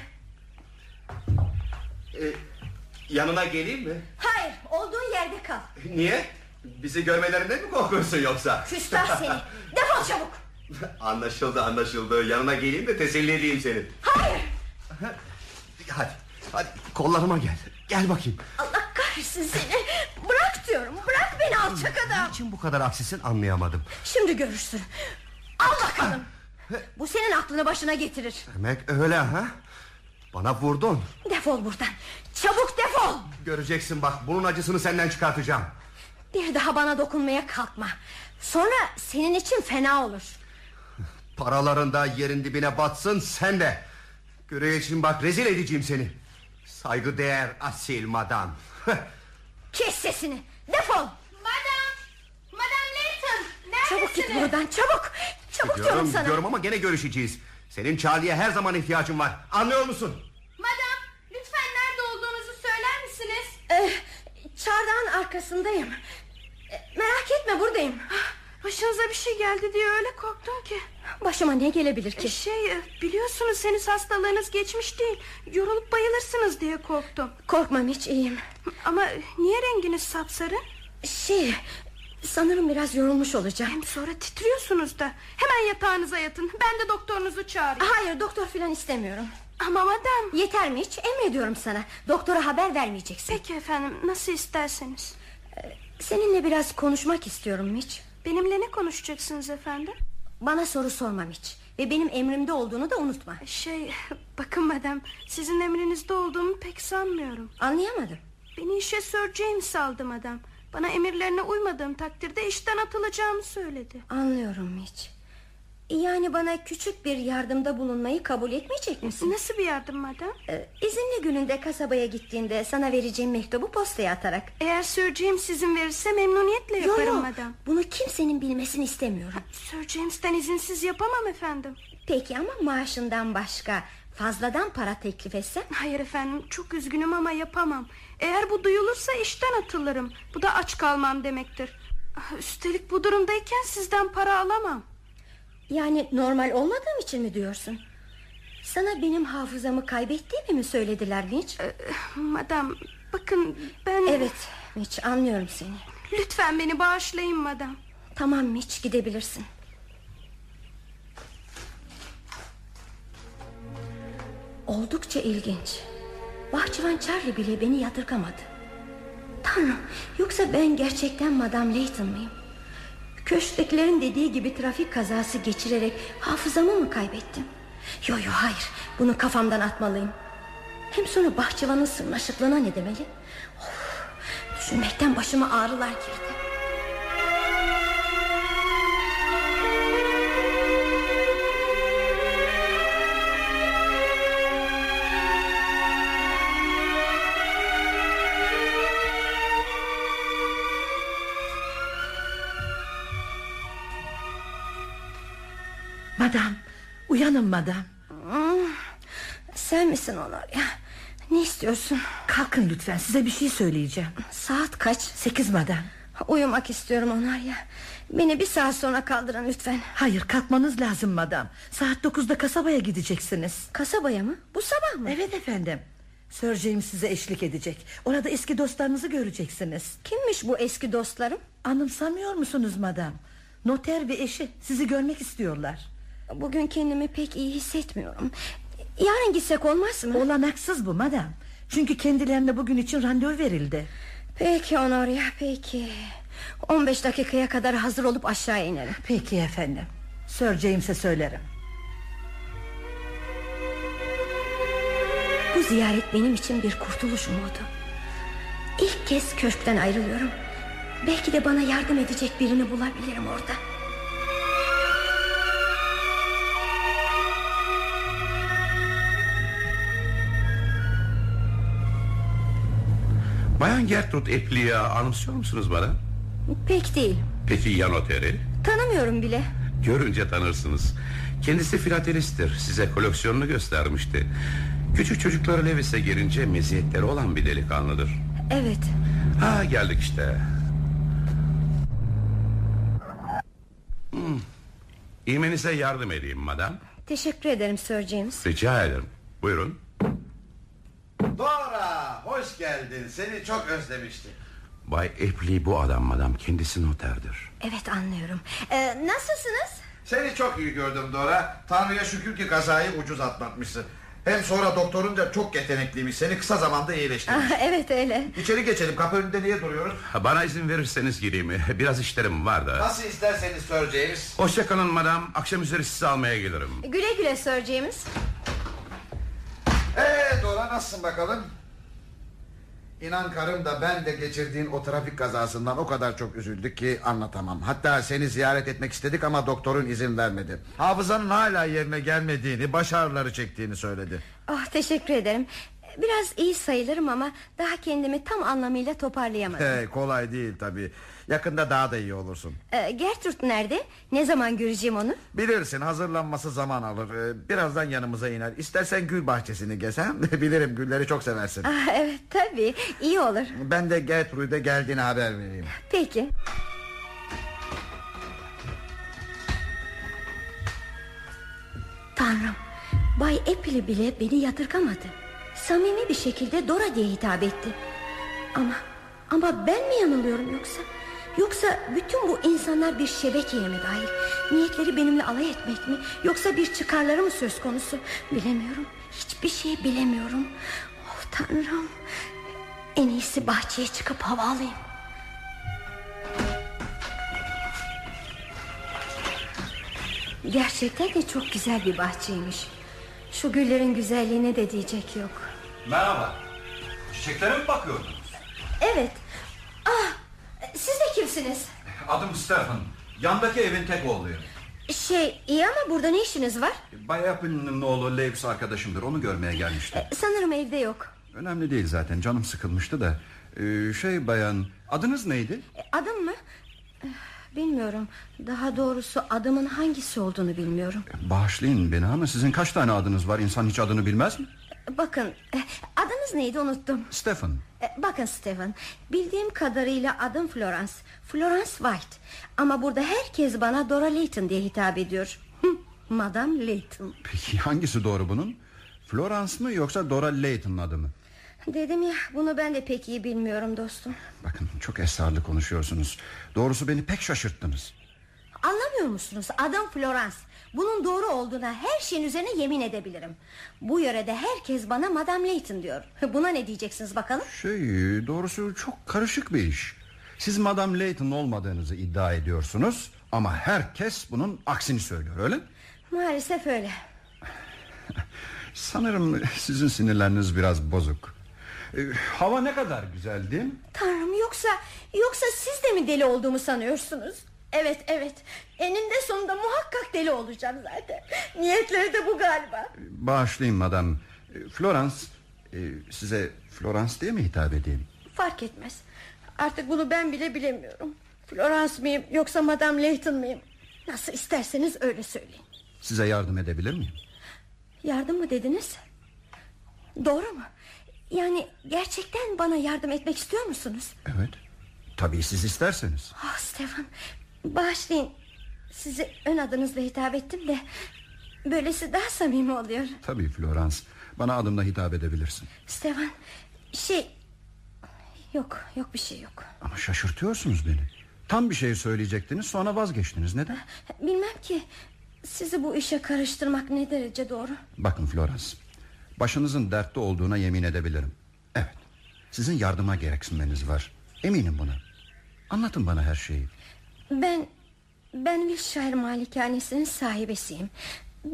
[SPEAKER 7] Yanına geleyim mi?
[SPEAKER 5] Hayır olduğun yerde kal.
[SPEAKER 7] Niye? Bizi görmelerinden mi korkuyorsun yoksa?
[SPEAKER 5] Küstah seni. Defol çabuk.
[SPEAKER 7] anlaşıldı anlaşıldı. Yanına geleyim de teselli edeyim seni.
[SPEAKER 5] Hayır.
[SPEAKER 7] Hadi, hadi kollarıma gel. Gel bakayım.
[SPEAKER 5] Allah kahretsin seni. Bırak diyorum. Bırak beni alçak adam.
[SPEAKER 7] Niçin bu kadar aksisin anlayamadım.
[SPEAKER 5] Şimdi görürsün. Al bakalım. Bu senin aklını başına getirir.
[SPEAKER 7] Demek öyle ha? Bana vurdun.
[SPEAKER 5] Defol buradan. Çabuk defol.
[SPEAKER 7] Göreceksin bak bunun acısını senden çıkartacağım.
[SPEAKER 5] Bir daha bana dokunmaya kalkma. Sonra senin için fena olur.
[SPEAKER 7] Paralarında yerin dibine batsın sen de. Göreceksin bak rezil edeceğim seni. Saygı değer asil madam.
[SPEAKER 5] Kes sesini. Defol.
[SPEAKER 1] Madame! Madame Layton!
[SPEAKER 5] Çabuk git
[SPEAKER 1] Neredesiniz?
[SPEAKER 5] buradan çabuk. Çabuk diyorum
[SPEAKER 7] Diyorum,
[SPEAKER 5] sana.
[SPEAKER 7] diyorum ama gene görüşeceğiz. Senin Charlie'ye her zaman ihtiyacın var. Anlıyor musun?
[SPEAKER 1] Madame lütfen nerede olduğunuzu söyler misiniz?
[SPEAKER 5] Ee, çardağın arkasındayım. Ee, merak etme buradayım.
[SPEAKER 1] Başınıza bir şey geldi diye öyle korktum ki.
[SPEAKER 5] Başıma ne gelebilir ki?
[SPEAKER 1] Şey e, biliyorsunuz henüz hastalığınız geçmiş değil. Yorulup bayılırsınız diye korktum.
[SPEAKER 5] Korkmam hiç iyiyim.
[SPEAKER 1] Ama niye renginiz sapsarı?
[SPEAKER 5] Şey sanırım biraz yorulmuş olacağım.
[SPEAKER 1] Hem sonra titriyorsunuz da. Hemen yatağınıza yatın. Ben de doktorunuzu çağırayım.
[SPEAKER 5] Hayır doktor filan istemiyorum.
[SPEAKER 1] Ama madem.
[SPEAKER 5] Yeter mi hiç emrediyorum sana. Doktora haber vermeyeceksin.
[SPEAKER 1] Peki efendim nasıl isterseniz.
[SPEAKER 5] Seninle biraz konuşmak istiyorum Mitch.
[SPEAKER 1] Benimle ne konuşacaksınız efendim?
[SPEAKER 5] Bana soru sormam hiç. Ve benim emrimde olduğunu da unutma.
[SPEAKER 1] Şey bakın madem sizin emrinizde olduğumu pek sanmıyorum.
[SPEAKER 5] Anlayamadım.
[SPEAKER 1] Beni işe Sir James aldı madem. Bana emirlerine uymadığım takdirde işten atılacağımı söyledi.
[SPEAKER 5] Anlıyorum Mitch. Yani bana küçük bir yardımda bulunmayı kabul etmeyecek misin?
[SPEAKER 1] Nasıl bir yardım madem?
[SPEAKER 5] Ee, izinli gününde kasabaya gittiğinde sana vereceğim mektubu postaya atarak.
[SPEAKER 1] Eğer Sir James izin verirse memnuniyetle
[SPEAKER 5] Yo,
[SPEAKER 1] yaparım
[SPEAKER 5] yo,
[SPEAKER 1] madem.
[SPEAKER 5] bunu kimsenin bilmesini istemiyorum.
[SPEAKER 1] Sir James'ten izinsiz yapamam efendim.
[SPEAKER 5] Peki ama maaşından başka fazladan para teklif etsem?
[SPEAKER 1] Hayır efendim çok üzgünüm ama yapamam. Eğer bu duyulursa işten atılırım. Bu da aç kalmam demektir. Ah, Üstelik bu durumdayken sizden para alamam.
[SPEAKER 5] Yani normal olmadığım için mi diyorsun? Sana benim hafızamı kaybettiğimi mi söylediler Mitch?
[SPEAKER 1] Ee, madam bakın ben...
[SPEAKER 5] Evet Mitch anlıyorum seni.
[SPEAKER 1] Lütfen beni bağışlayın madam.
[SPEAKER 5] Tamam Mitch gidebilirsin. Oldukça ilginç. Bahçıvan Charlie bile beni yadırgamadı. Tanrım yoksa ben gerçekten Madame Layton mıyım? Köşktekilerin dediği gibi trafik kazası geçirerek hafızamı mı kaybettim? Yo yo hayır bunu kafamdan atmalıyım. Hem sonra bahçıvanın sırnaşıklığına ne demeli? Of, düşünmekten başıma ağrılar girdi.
[SPEAKER 6] Madam uyanın madam
[SPEAKER 5] Sen misin onlar ya? Ne istiyorsun?
[SPEAKER 6] Kalkın lütfen size bir şey söyleyeceğim
[SPEAKER 5] Saat kaç?
[SPEAKER 6] Sekiz madam
[SPEAKER 5] Uyumak istiyorum onlar ya. Beni bir saat sonra kaldırın lütfen.
[SPEAKER 6] Hayır kalkmanız lazım madam Saat dokuzda kasabaya gideceksiniz
[SPEAKER 5] Kasabaya mı? Bu sabah mı?
[SPEAKER 6] Evet efendim Sir James size eşlik edecek Orada eski dostlarınızı göreceksiniz
[SPEAKER 5] Kimmiş bu eski dostlarım?
[SPEAKER 6] Anımsamıyor musunuz madam Noter ve eşi sizi görmek istiyorlar
[SPEAKER 5] Bugün kendimi pek iyi hissetmiyorum. Yarın gitsek olmaz mı?
[SPEAKER 6] Olanaksız bu madam Çünkü kendilerine bugün için randevu verildi
[SPEAKER 5] Peki Honoria peki. 15 dakikaya kadar hazır olup aşağı inerim.
[SPEAKER 6] Peki efendim Sir James'e söylerim
[SPEAKER 5] Bu ziyaret benim için bir kurtuluş umudu. İlk kez köşkten ayrılıyorum. Belki de bana yardım edecek birini bulabilirim orada.
[SPEAKER 3] Bayan Gertrude Epli'yi anımsıyor musunuz bana?
[SPEAKER 5] Pek değil.
[SPEAKER 3] Peki ya noteri?
[SPEAKER 5] Tanımıyorum bile.
[SPEAKER 3] Görünce tanırsınız. Kendisi filatelisttir. Size koleksiyonunu göstermişti. Küçük çocukları Levis'e gelince meziyetleri olan bir delikanlıdır.
[SPEAKER 5] Evet.
[SPEAKER 3] Ha geldik işte. Hmm. İğmenize yardım edeyim madam.
[SPEAKER 5] Teşekkür ederim Sir James.
[SPEAKER 3] Rica ederim. Buyurun.
[SPEAKER 8] Dora hoş geldin seni çok özlemiştim
[SPEAKER 3] Bay Epli bu adam madam. Kendisi noterdir.
[SPEAKER 5] Evet anlıyorum. Ee, nasılsınız?
[SPEAKER 8] Seni çok iyi gördüm Dora Tanrı'ya şükür ki kazayı ucuz atlatmışsın Hem sonra doktorunca çok yetenekliymiş Seni kısa zamanda iyileştirmiş
[SPEAKER 5] Ah, evet öyle.
[SPEAKER 8] İçeri geçelim kapı önünde niye duruyoruz
[SPEAKER 3] Bana izin verirseniz gireyim. Biraz işlerim var da.
[SPEAKER 8] Nasıl isterseniz Sir James
[SPEAKER 3] Hoşçakalın madam. Akşam üzeri sizi almaya gelirim.
[SPEAKER 5] Güle güle Sir James.
[SPEAKER 8] Eee Dora nasılsın bakalım İnan karım da ben de geçirdiğin o trafik kazasından o kadar çok üzüldük ki anlatamam. Hatta seni ziyaret etmek istedik ama doktorun izin vermedi. Hafızanın hala yerine gelmediğini, baş ağrıları çektiğini söyledi.
[SPEAKER 5] Oh, teşekkür ederim. Biraz iyi sayılırım ama daha kendimi tam anlamıyla toparlayamadım.
[SPEAKER 8] He, kolay değil tabii. Yakında daha da iyi olursun.
[SPEAKER 5] Ee, Gertrude nerede? Ne zaman göreceğim onu?
[SPEAKER 8] Bilirsin hazırlanması zaman alır. Ee, Birazdan yanımıza iner. İstersen gül bahçesini gezem. Bilirim gülleri çok seversin.
[SPEAKER 5] Ah, evet tabii iyi olur.
[SPEAKER 8] Ben de Gertrude'e geldiğini haber vereyim.
[SPEAKER 5] Peki. Tanrım Bay Epili bile beni yadırgamadı Samimi bir şekilde Dora diye hitap etti. Ama Ama ben mi yanılıyorum yoksa? Yoksa bütün bu insanlar bir şebekeye mi dahil? Niyetleri benimle alay etmek mi? Yoksa bir çıkarları mı söz konusu? Bilemiyorum. Hiçbir şey bilemiyorum. Oh tanrım. En iyisi bahçeye çıkıp hava alayım. Gerçekten de çok güzel bir bahçeymiş. Şu güllerin güzelliğine de diyecek yok
[SPEAKER 9] Merhaba. Çiçeklere mi bakıyordunuz?
[SPEAKER 5] Evet Ah siz de kimsiniz
[SPEAKER 9] Adım Stefan. Yandaki evin tek oğluyum.
[SPEAKER 5] Şey iyi ama burada ne işiniz var
[SPEAKER 9] Bay Apple'ın oğlu Levis arkadaşımdır. Onu görmeye gelmiştim.
[SPEAKER 5] Sanırım evde yok
[SPEAKER 9] Önemli değil zaten. Canım sıkılmıştı da. Ee, şey bayan adınız neydi?
[SPEAKER 5] Adım mı Eh, Bilmiyorum Daha doğrusu adımın hangisi olduğunu bilmiyorum
[SPEAKER 9] Bağışlayın beni ama sizin kaç tane adınız var? İnsan hiç adını bilmez mi?
[SPEAKER 5] Bakın eh, adınız neydi unuttum
[SPEAKER 9] Stefan.
[SPEAKER 5] E, Bakın Stephen Bildiğim kadarıyla adım Florence Florence White Ama burada herkes bana Dora Layton diye hitap ediyor Madame Layton
[SPEAKER 9] Peki hangisi doğru bunun? Florence mı yoksa Dora Layton'un adı mı?
[SPEAKER 5] Dedim ya bunu ben de pek iyi bilmiyorum dostum
[SPEAKER 9] Bakın çok esrarlı konuşuyorsunuz. Doğrusu beni pek şaşırttınız.
[SPEAKER 5] Anlamıyor musunuz adım Florence Bunun doğru olduğuna her şeyin üzerine yemin edebilirim Bu yörede herkes bana Madame Layton diyor Buna ne diyeceksiniz bakalım
[SPEAKER 9] Şey doğrusu çok karışık bir iş. Siz Madame Layton olmadığınızı iddia ediyorsunuz ama herkes bunun aksini söylüyor öyle?
[SPEAKER 5] Maalesef öyle
[SPEAKER 9] Sanırım sizin sinirleriniz biraz bozuk. Ee, hava ne kadar güzel değil mi?
[SPEAKER 5] Tanrım yoksa Yoksa siz de mi deli olduğumu sanıyorsunuz Evet evet Eninde sonunda muhakkak deli olacağım zaten Niyetleri de bu galiba
[SPEAKER 9] Bağışlayın madam. Ee, Florence, e, size Florence diye mi hitap edeyim?
[SPEAKER 5] Fark etmez Artık bunu ben bile bilemiyorum Florence miyim yoksa Madame Layton mıyım Nasıl isterseniz öyle söyleyin
[SPEAKER 9] Size yardım edebilir miyim?
[SPEAKER 5] Yardım mı dediniz Doğru mu Yani gerçekten bana yardım etmek istiyor musunuz
[SPEAKER 9] Evet. Tabii siz isterseniz.
[SPEAKER 5] Ah Stefan Bağışlayın Size ön adınızla hitap ettim de Böylesi daha samimi oluyor
[SPEAKER 9] Tabii Florence. Bana adımla hitap edebilirsin.
[SPEAKER 5] Stefan Şey Yok yok bir şey yok
[SPEAKER 9] Ama şaşırtıyorsunuz beni. Tam bir şey söyleyecektiniz sonra vazgeçtiniz. Neden?
[SPEAKER 5] Bilmem ki Sizi bu işe karıştırmak ne derece doğru
[SPEAKER 9] Bakın Florence. Başınızın dertte olduğuna yemin edebilirim. Evet. Sizin yardıma gereksinmeniz var. Eminim buna. Anlatın bana her şeyi.
[SPEAKER 5] Ben Ben Wilshire malikanesinin sahibesiyim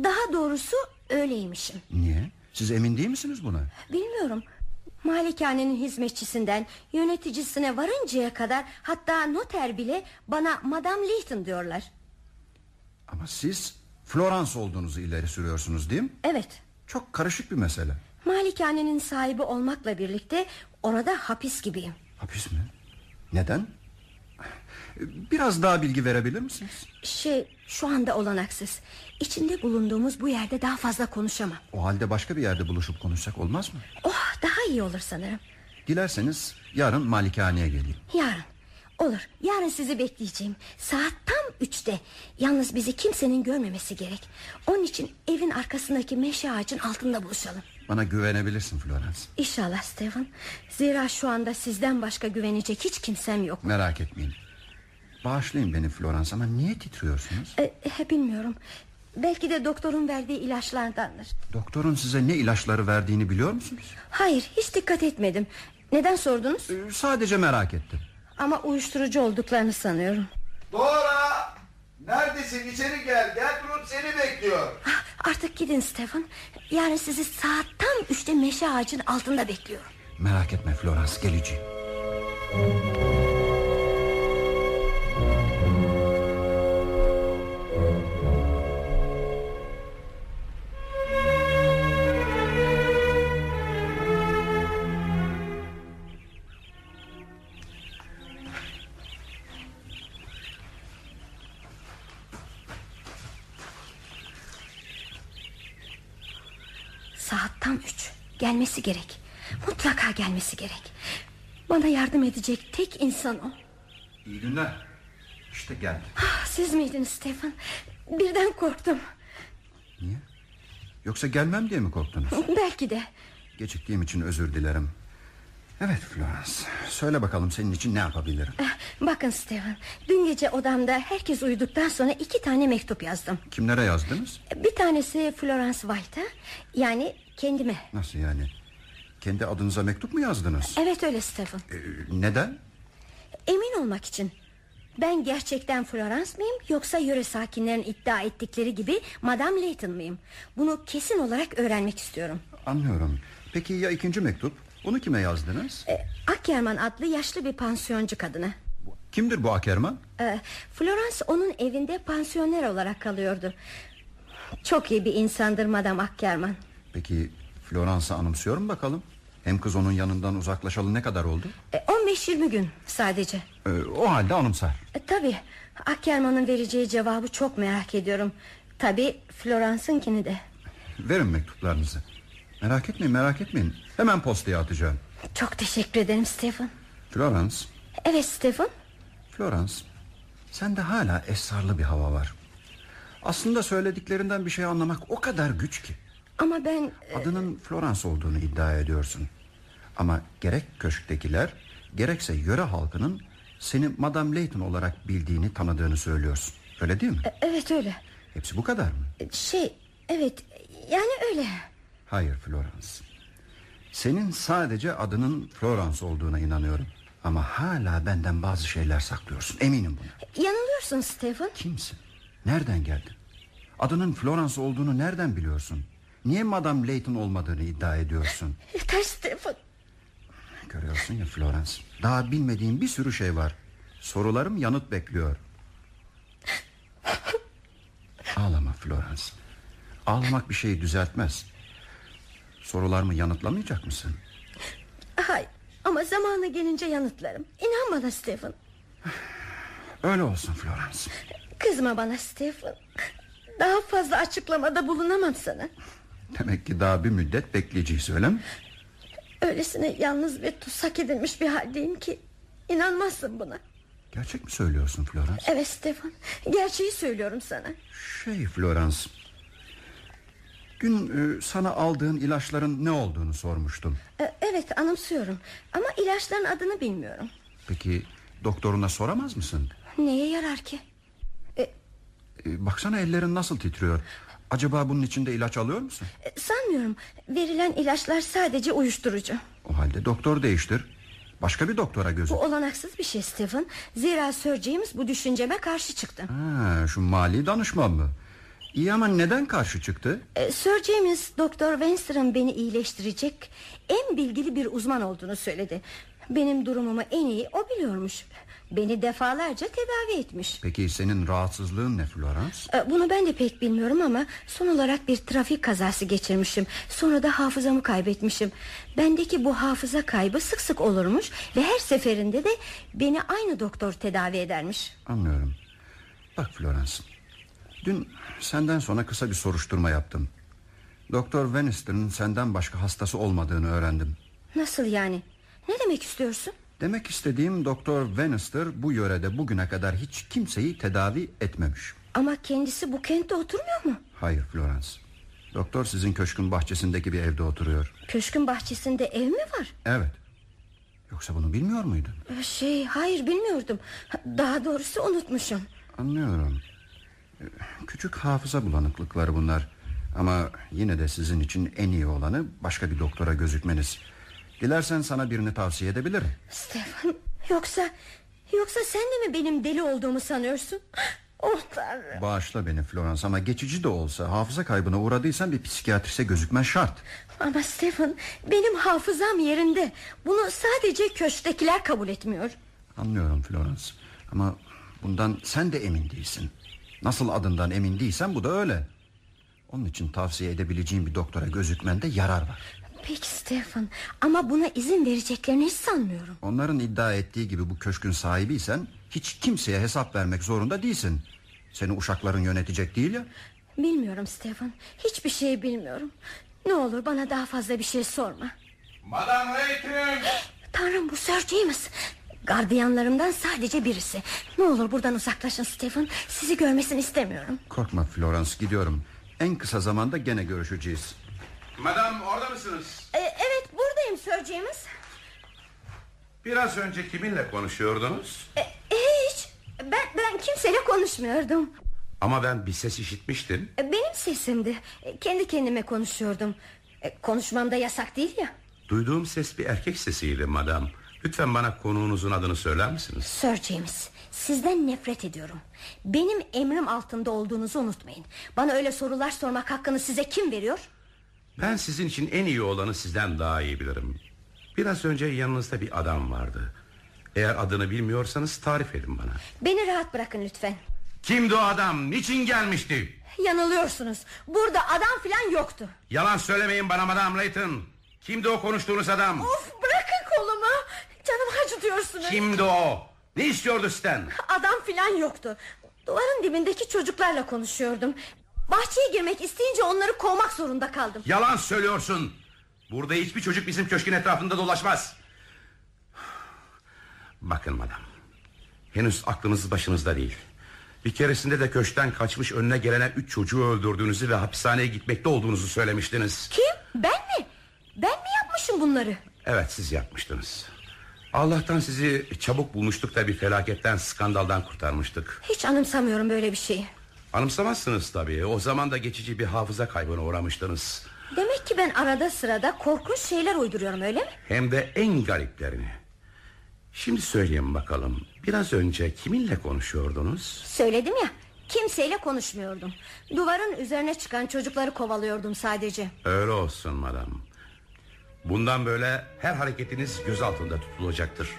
[SPEAKER 5] Daha doğrusu öyleymişim
[SPEAKER 9] Niye? Siz emin değil misiniz buna?
[SPEAKER 5] Bilmiyorum Malikanenin hizmetçisinden Yöneticisine varıncaya kadar Hatta noter bile Bana Madame Layton diyorlar
[SPEAKER 9] Ama siz Florence olduğunuzu ileri sürüyorsunuz değil mi?
[SPEAKER 5] Evet
[SPEAKER 9] Çok karışık bir mesele.
[SPEAKER 5] Malikanenin sahibi olmakla birlikte Orada hapis gibiyim
[SPEAKER 9] Hapis mi? Neden? Biraz daha bilgi verebilir misiniz?
[SPEAKER 5] Şey şu anda olanaksız İçinde bulunduğumuz bu yerde daha fazla konuşamam
[SPEAKER 9] O halde başka bir yerde buluşup konuşsak olmaz mı?
[SPEAKER 5] Oh daha iyi olur sanırım
[SPEAKER 9] Dilerseniz yarın malikaneye geleyim.
[SPEAKER 5] Yarın Olur yarın sizi bekleyeceğim Saat tam üçte Yalnız bizi kimsenin görmemesi gerek Onun için evin arkasındaki meşe ağacın altında buluşalım
[SPEAKER 9] Bana güvenebilirsin Florence.
[SPEAKER 5] İnşallah Stephen Zira şu anda sizden başka güvenecek hiç kimsem yok
[SPEAKER 9] Merak etmeyin. Bağışlayın beni Florence ama niye titriyorsunuz?
[SPEAKER 5] e, e, Bilmiyorum Belki de doktorun verdiği ilaçlardandır
[SPEAKER 9] Doktorun size ne ilaçları verdiğini biliyor musunuz?
[SPEAKER 5] Hayır hiç dikkat etmedim Neden sordunuz?
[SPEAKER 9] Ee, sadece merak ettim.
[SPEAKER 5] Ama uyuşturucu olduklarını sanıyorum
[SPEAKER 8] Dora! Neredesin? İçeri gel. Gertrude seni bekliyor.
[SPEAKER 5] Ah, Artık gidin Stephen Yarın sizi saat tam üçte meşe ağacın altında bekliyorum
[SPEAKER 9] Merak etme Florence geleceğim.
[SPEAKER 5] Gelmesi gerek Mutlaka gelmesi gerek Bana yardım edecek tek insan o
[SPEAKER 9] İyi günler. İşte geldi.
[SPEAKER 5] ah, Siz miydiniz Stephen Birden korktum
[SPEAKER 9] Niye? Yoksa gelmem diye mi korktunuz?
[SPEAKER 5] Belki de
[SPEAKER 9] Geciktiğim için özür dilerim. Evet Florence. Söyle bakalım senin için ne yapabilirim?
[SPEAKER 5] Ah, Bakın Stephen Dün gece odamda herkes uyuduktan sonra iki tane mektup yazdım
[SPEAKER 9] Kimlere yazdınız?
[SPEAKER 5] Bir tanesi Florence White'a Yani kendime
[SPEAKER 9] Nasıl yani? Kendi adınıza mektup mu yazdınız?
[SPEAKER 5] Evet öyle Stephen
[SPEAKER 9] Ee, neden?
[SPEAKER 5] Emin olmak için Ben gerçekten Florence mıyım Yoksa yöre sakinlerin iddia ettikleri gibi Madame Layton mıyım Bunu kesin olarak öğrenmek istiyorum
[SPEAKER 9] Anlıyorum. Peki ya ikinci mektup? Onu kime yazdınız?
[SPEAKER 5] e, Akkerman adlı yaşlı bir pansiyoncu kadına
[SPEAKER 9] Kimdir bu Akerman?
[SPEAKER 5] e, Florence onun evinde pansiyoner olarak kalıyordu Çok iyi bir insandır Madame Akkerman
[SPEAKER 9] Peki Florence'ı anımsıyor mu bakalım? Hem kız onun yanından uzaklaşalı ne kadar oldu?
[SPEAKER 5] e, 15-20 gün sadece
[SPEAKER 9] Ee, o halde anımsar.
[SPEAKER 5] e, Tabi Akkerman'ın vereceği cevabı çok merak ediyorum Tabi Florence'ınkini de
[SPEAKER 9] Verin mektuplarınızı. Merak etmeyin merak etmeyin. Hemen postaya atacağım.
[SPEAKER 5] Çok teşekkür ederim Stephen
[SPEAKER 9] Florence,
[SPEAKER 5] Evet Stephen
[SPEAKER 9] Florence. Sende hala esrarlı bir hava var. Aslında söylediklerinden bir şey anlamak o kadar güç ki.
[SPEAKER 5] Ama ben...
[SPEAKER 9] Adının Florence olduğunu iddia ediyorsun. Ama gerek köşktekiler gerekse yöre halkının seni Madame Layton olarak bildiğini tanıdığını söylüyorsun. Öyle değil mi?
[SPEAKER 5] e, Evet öyle.
[SPEAKER 9] Hepsi bu kadar mı?
[SPEAKER 5] E, Şey evet yani öyle.
[SPEAKER 9] Hayır Florence. Senin sadece adının Florence olduğuna inanıyorum. Ama hala benden bazı şeyler saklıyorsun. Eminim buna.
[SPEAKER 5] Yanılıyorsun Stephen.
[SPEAKER 9] Kimsin? Nereden geldin? Adının Florence olduğunu nereden biliyorsun? Niye Madame Layton olmadığını iddia ediyorsun?
[SPEAKER 5] Yeter Stephen.
[SPEAKER 9] Görüyorsun ya Florence. Daha bilmediğim bir sürü şey var. Sorularım yanıt bekliyor. Ağlama Florence. Ağlamak bir şeyi düzeltmez. Sorularımı yanıtlamayacak mısın?
[SPEAKER 5] Hayır ama zamanı gelince yanıtlarım. İnan bana Stephen.
[SPEAKER 9] Öyle olsun Florence.
[SPEAKER 5] Kızma bana Stephen. Daha fazla açıklamada bulunamam sana.
[SPEAKER 9] Demek ki daha bir müddet bekleyeceğiz öyle mi?
[SPEAKER 5] Öylesine yalnız ve tutsak edilmiş bir haldeyim ki inanmazsın buna.
[SPEAKER 9] Gerçek mi söylüyorsun Florence?
[SPEAKER 5] Evet Stefan gerçeği söylüyorum sana.
[SPEAKER 9] Şey Florence. Dün e, sana aldığın ilaçların ne olduğunu sormuştum.
[SPEAKER 5] E, Evet anımsıyorum ama ilaçların adını bilmiyorum.
[SPEAKER 9] Peki doktoruna soramaz mısın?
[SPEAKER 5] Neye yarar ki?
[SPEAKER 9] E, baksana ellerin nasıl titriyor. Acaba bunun içinde ilaç alıyor musun?
[SPEAKER 5] E, Sanmıyorum verilen ilaçlar sadece uyuşturucu.
[SPEAKER 9] O halde doktor değiştir. Başka bir doktora gözük.
[SPEAKER 5] Bu olanaksız bir şey Stephen. Zira Sir James bu düşünceme karşı çıktı.
[SPEAKER 9] Ha, şu mali danışman mı? İyi ama neden karşı çıktı?
[SPEAKER 5] E, Sir James Doktor Webster'ın beni iyileştirecek en bilgili bir uzman olduğunu söyledi. Benim durumumu en iyi o biliyormuş. Beni defalarca tedavi etmiş.
[SPEAKER 9] Peki senin rahatsızlığın ne Florence?
[SPEAKER 5] E, Bunu ben de pek bilmiyorum ama son olarak bir trafik kazası geçirmişim. Sonra da hafızamı kaybetmişim. Bendeki bu hafıza kaybı sık sık olurmuş ve her seferinde de beni aynı doktor tedavi edermiş.
[SPEAKER 9] Anlıyorum. Bak Florence. Dün senden sonra kısa bir soruşturma yaptım. Doktor Wenister'ın senden başka hastası olmadığını öğrendim.
[SPEAKER 5] Nasıl yani? Ne demek istiyorsun?
[SPEAKER 9] Demek istediğim Doktor Wenister bu yörede bugüne kadar hiç kimseyi tedavi etmemiş.
[SPEAKER 5] Ama kendisi bu kentte oturmuyor mu?
[SPEAKER 9] Hayır Florence. Doktor sizin köşkün bahçesindeki bir evde oturuyor.
[SPEAKER 5] Köşkün bahçesinde ev mi var?
[SPEAKER 9] Evet. Yoksa bunu bilmiyor muydun?
[SPEAKER 5] Şey hayır bilmiyordum. Daha doğrusu unutmuşum.
[SPEAKER 9] Anlıyorum. Küçük hafıza bulanıklıkları bunlar. Ama yine de sizin için en iyi olanı başka bir doktora gözükmeniz. Dilersen sana birini tavsiye edebilirim.
[SPEAKER 5] Stefan yoksa yoksa sen de mi benim deli olduğumu sanıyorsun? Oh tanrım.
[SPEAKER 9] Bağışla beni Florence ama geçici de olsa hafıza kaybına uğradıysan bir psikiyatrise gözükmen şart.
[SPEAKER 5] Ama Stefan benim hafızam yerinde. Bunu sadece köşktekiler kabul etmiyor.
[SPEAKER 9] Anlıyorum Florence. Ama bundan sen de emin değilsin. Nasıl adından emin değilsen bu da öyle. Onun için tavsiye edebileceğim bir doktora gözükmende yarar var.
[SPEAKER 5] Peki Stefan ama buna izin vereceklerini hiç sanmıyorum.
[SPEAKER 9] Onların iddia ettiği gibi bu köşkün sahibiysen hiç kimseye hesap vermek zorunda değilsin. Seni uşakların yönetecek değil ya.
[SPEAKER 5] Bilmiyorum Stefan. Hiçbir şey bilmiyorum. Ne olur bana daha fazla bir şey sorma.
[SPEAKER 3] Madame Layton.
[SPEAKER 5] Tanrım bu Sir James. Gardiyanlarımdan sadece birisi. Ne olur buradan uzaklaşın Stefan. Sizi görmesini istemiyorum.
[SPEAKER 9] Korkma Florence gidiyorum. En kısa zamanda gene görüşeceğiz.
[SPEAKER 3] Madame orada mısınız?
[SPEAKER 5] E, evet buradayım Sir James.
[SPEAKER 3] Biraz önce kiminle konuşuyordunuz?
[SPEAKER 5] E, hiç. Ben, ben kimseyle konuşmuyordum.
[SPEAKER 3] Ama ben bir ses işitmiştim.
[SPEAKER 5] E, Benim sesimdi. E, Kendi kendime konuşuyordum. E, Konuşmam da yasak değil ya.
[SPEAKER 3] Duyduğum ses bir erkek sesiydi madam. Lütfen bana konuğunuzun adını söyler misiniz?
[SPEAKER 5] Sir James sizden nefret ediyorum Benim emrim altında olduğunuzu unutmayın Bana öyle sorular sormak hakkını size kim veriyor
[SPEAKER 3] Ben sizin için en iyi olanı sizden daha iyi bilirim. Biraz önce yanınızda bir adam vardı. Eğer adını bilmiyorsanız tarif edin bana.
[SPEAKER 5] Beni rahat bırakın lütfen
[SPEAKER 3] Kimdi o adam? Niçin gelmişti?
[SPEAKER 5] Yanılıyorsunuz Burada adam filan yoktu
[SPEAKER 3] Yalan söylemeyin bana Madame Layton. Kimdi o konuştuğunuz adam?
[SPEAKER 5] Of kolumu Canımı acıtıyorsunuz
[SPEAKER 3] Kimdi o? Ne istiyordu sizden?
[SPEAKER 5] Adam filan yoktu Duvarın dibindeki çocuklarla konuşuyordum Bahçeye girmek isteyince onları kovmak zorunda kaldım
[SPEAKER 3] Yalan söylüyorsun. Burada hiçbir çocuk bizim köşkün etrafında dolaşmaz. Bakın madam. Henüz aklınız başınızda değil. Bir keresinde de köşkten kaçmış önüne gelene üç çocuğu öldürdüğünüzü ve hapishaneye gitmekte olduğunuzu söylemiştiniz.
[SPEAKER 5] Kim? Ben mi? Ben mi yapmışım bunları?
[SPEAKER 3] Evet siz yapmıştınız. Allah'tan sizi çabuk bulmuştuk da bir felaketten skandaldan kurtarmıştık.
[SPEAKER 5] Hiç anımsamıyorum böyle bir şeyi.
[SPEAKER 3] Anımsamazsınız tabii. O zaman da geçici bir hafıza kaybına uğramıştınız.
[SPEAKER 5] Demek ki ben arada sırada korkunç şeyler uyduruyorum öyle mi?
[SPEAKER 3] Hem de en gariplerini. Şimdi söyleyeyim bakalım. Biraz önce kiminle konuşuyordunuz?
[SPEAKER 5] Söyledim ya kimseyle konuşmuyordum. Duvarın üzerine çıkan çocukları kovalıyordum sadece.
[SPEAKER 3] Öyle olsun madam. Bundan böyle her hareketiniz göz altında tutulacaktır.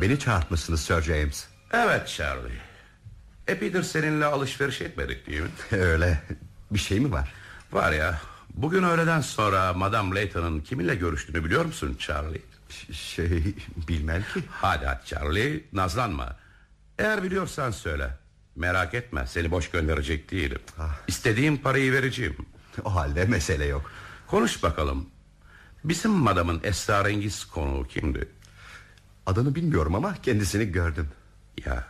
[SPEAKER 7] Beni çağırtmışsınız Sir James.
[SPEAKER 3] Evet Charlie. Epeydir seninle alışveriş etmedik değil mi?
[SPEAKER 7] Öyle bir şey mi var?
[SPEAKER 3] Var ya bugün öğleden sonra Madame Layton'ın kiminle görüştüğünü biliyor musun Charlie?
[SPEAKER 7] Şey bilmem ki.
[SPEAKER 3] Hadi hadi Charlie nazlanma. Eğer biliyorsan söyle. Merak etme seni boş gönderecek değilim.
[SPEAKER 7] Ah.
[SPEAKER 3] İstediğim parayı vereceğim.
[SPEAKER 7] O halde mesele yok.
[SPEAKER 3] Konuş bakalım. Bizim madamın esrarengiz konuğu kimdi?
[SPEAKER 7] Adını bilmiyorum ama kendisini gördüm.
[SPEAKER 3] Ya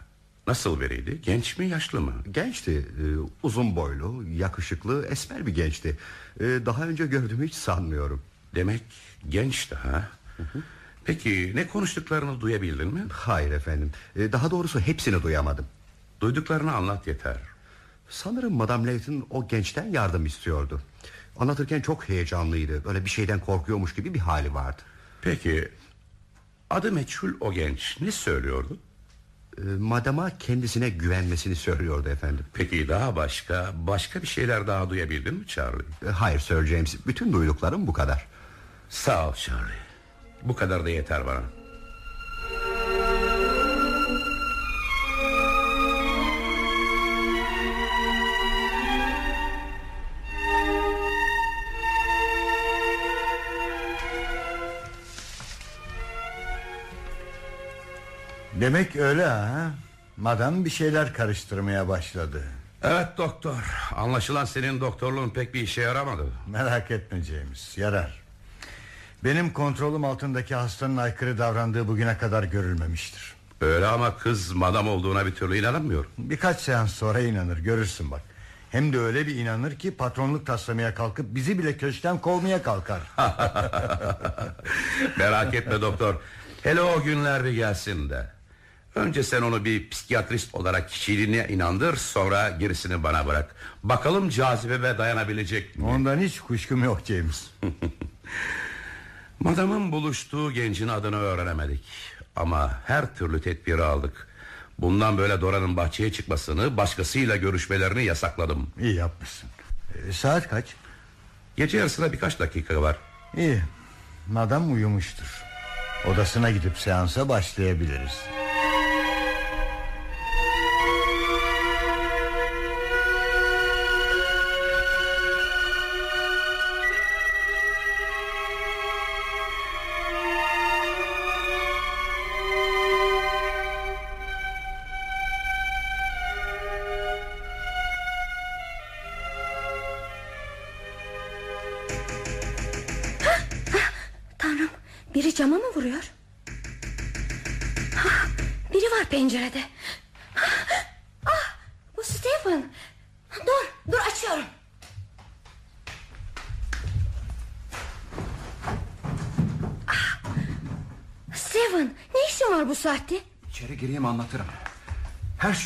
[SPEAKER 3] nasıl biriydi? Genç mi yaşlı mı?
[SPEAKER 7] Gençti, e, uzun boylu, yakışıklı, esmer bir gençti. E, Daha önce gördüğümü hiç sanmıyorum.
[SPEAKER 3] Demek gençti ha? Peki ne konuştuklarını duyabildin mi?
[SPEAKER 7] Hayır efendim. E, Daha doğrusu hepsini duyamadım.
[SPEAKER 3] Duyduklarını anlat yeter.
[SPEAKER 7] Sanırım Madame Layton o gençten yardım istiyordu. Anlatırken çok heyecanlıydı. Böyle bir şeyden korkuyormuş gibi bir hali vardı.
[SPEAKER 3] Peki adı meçhul o genç ne söylüyordu?
[SPEAKER 7] E, Madama kendisine güvenmesini söylüyordu efendim.
[SPEAKER 3] Peki daha başka başka bir şeyler daha duyabildin mi Charlie?
[SPEAKER 7] E, Hayır Sir James. Bütün duyduklarım bu kadar.
[SPEAKER 3] Sağ ol Charlie. Bu kadar da yeter bana.
[SPEAKER 4] Demek öyle ha. Madam bir şeyler karıştırmaya başladı.
[SPEAKER 3] Evet doktor. Anlaşılan senin doktorluğun pek bir işe yaramadı.
[SPEAKER 4] Merak etme James yarar. Benim kontrolüm altındaki hastanın aykırı davrandığı bugüne kadar görülmemiştir.
[SPEAKER 3] Öyle ama kız madam olduğuna bir türlü inanamıyor.
[SPEAKER 4] Birkaç seans sonra inanır görürsün bak. Hem de öyle bir inanır ki patronluk taslamaya kalkıp bizi bile köşkten kovmaya kalkar.
[SPEAKER 3] Merak etme doktor. Hele o günler bir gelsin de. Önce sen onu bir psikiyatrist olarak kişiliğine inandır Sonra gerisini bana bırak Bakalım cazibeme dayanabilecek mi?
[SPEAKER 4] Ondan hiç kuşkum yok James.
[SPEAKER 3] Madamın buluştuğu gencin adını öğrenemedik Ama her türlü tedbiri aldık Bundan böyle Dora'nın bahçeye çıkmasını Başkasıyla görüşmelerini yasakladım
[SPEAKER 4] İyi yapmışsın. Ee, saat kaç?
[SPEAKER 3] Gece yarısına birkaç dakika var
[SPEAKER 4] İyi. Madam uyumuştur. Odasına gidip seansa başlayabiliriz.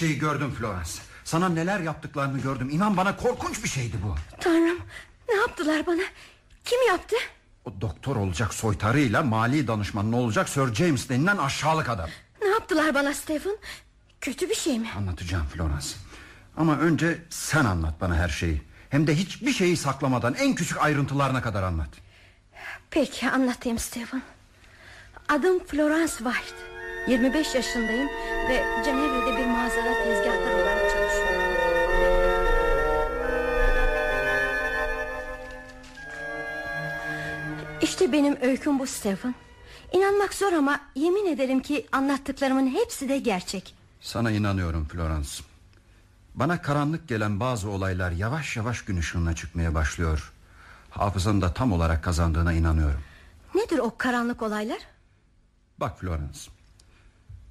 [SPEAKER 9] Şeyi gördüm Florence. Sana neler yaptıklarını gördüm. İnan bana korkunç bir şeydi bu.
[SPEAKER 5] Tanrım ne yaptılar bana? Kim yaptı?
[SPEAKER 9] O doktor olacak soytarıyla mali danışmanın olacak Sir James denilen aşağılık adam.
[SPEAKER 5] Ne yaptılar bana Stephen? Kötü bir şey mi?
[SPEAKER 9] Anlatacağım Florence. Ama önce sen anlat bana her şeyi. Hem de hiçbir şeyi saklamadan en küçük ayrıntılarına kadar anlat.
[SPEAKER 5] Peki anlatayım Stephen. Adım Florence White. 25 yaşındayım ve Cenevre'de bir mağazada tezgahtar olarak çalışıyorum. İşte benim öyküm bu Stephen. İnanmak zor ama yemin ederim ki anlattıklarımın hepsi de gerçek.
[SPEAKER 9] Sana inanıyorum Florence. Bana karanlık gelen bazı olaylar yavaş yavaş gün ışığına çıkmaya başlıyor. Hafızanı da tam olarak kazandığına inanıyorum.
[SPEAKER 5] Nedir o karanlık olaylar?
[SPEAKER 9] Bak Florence.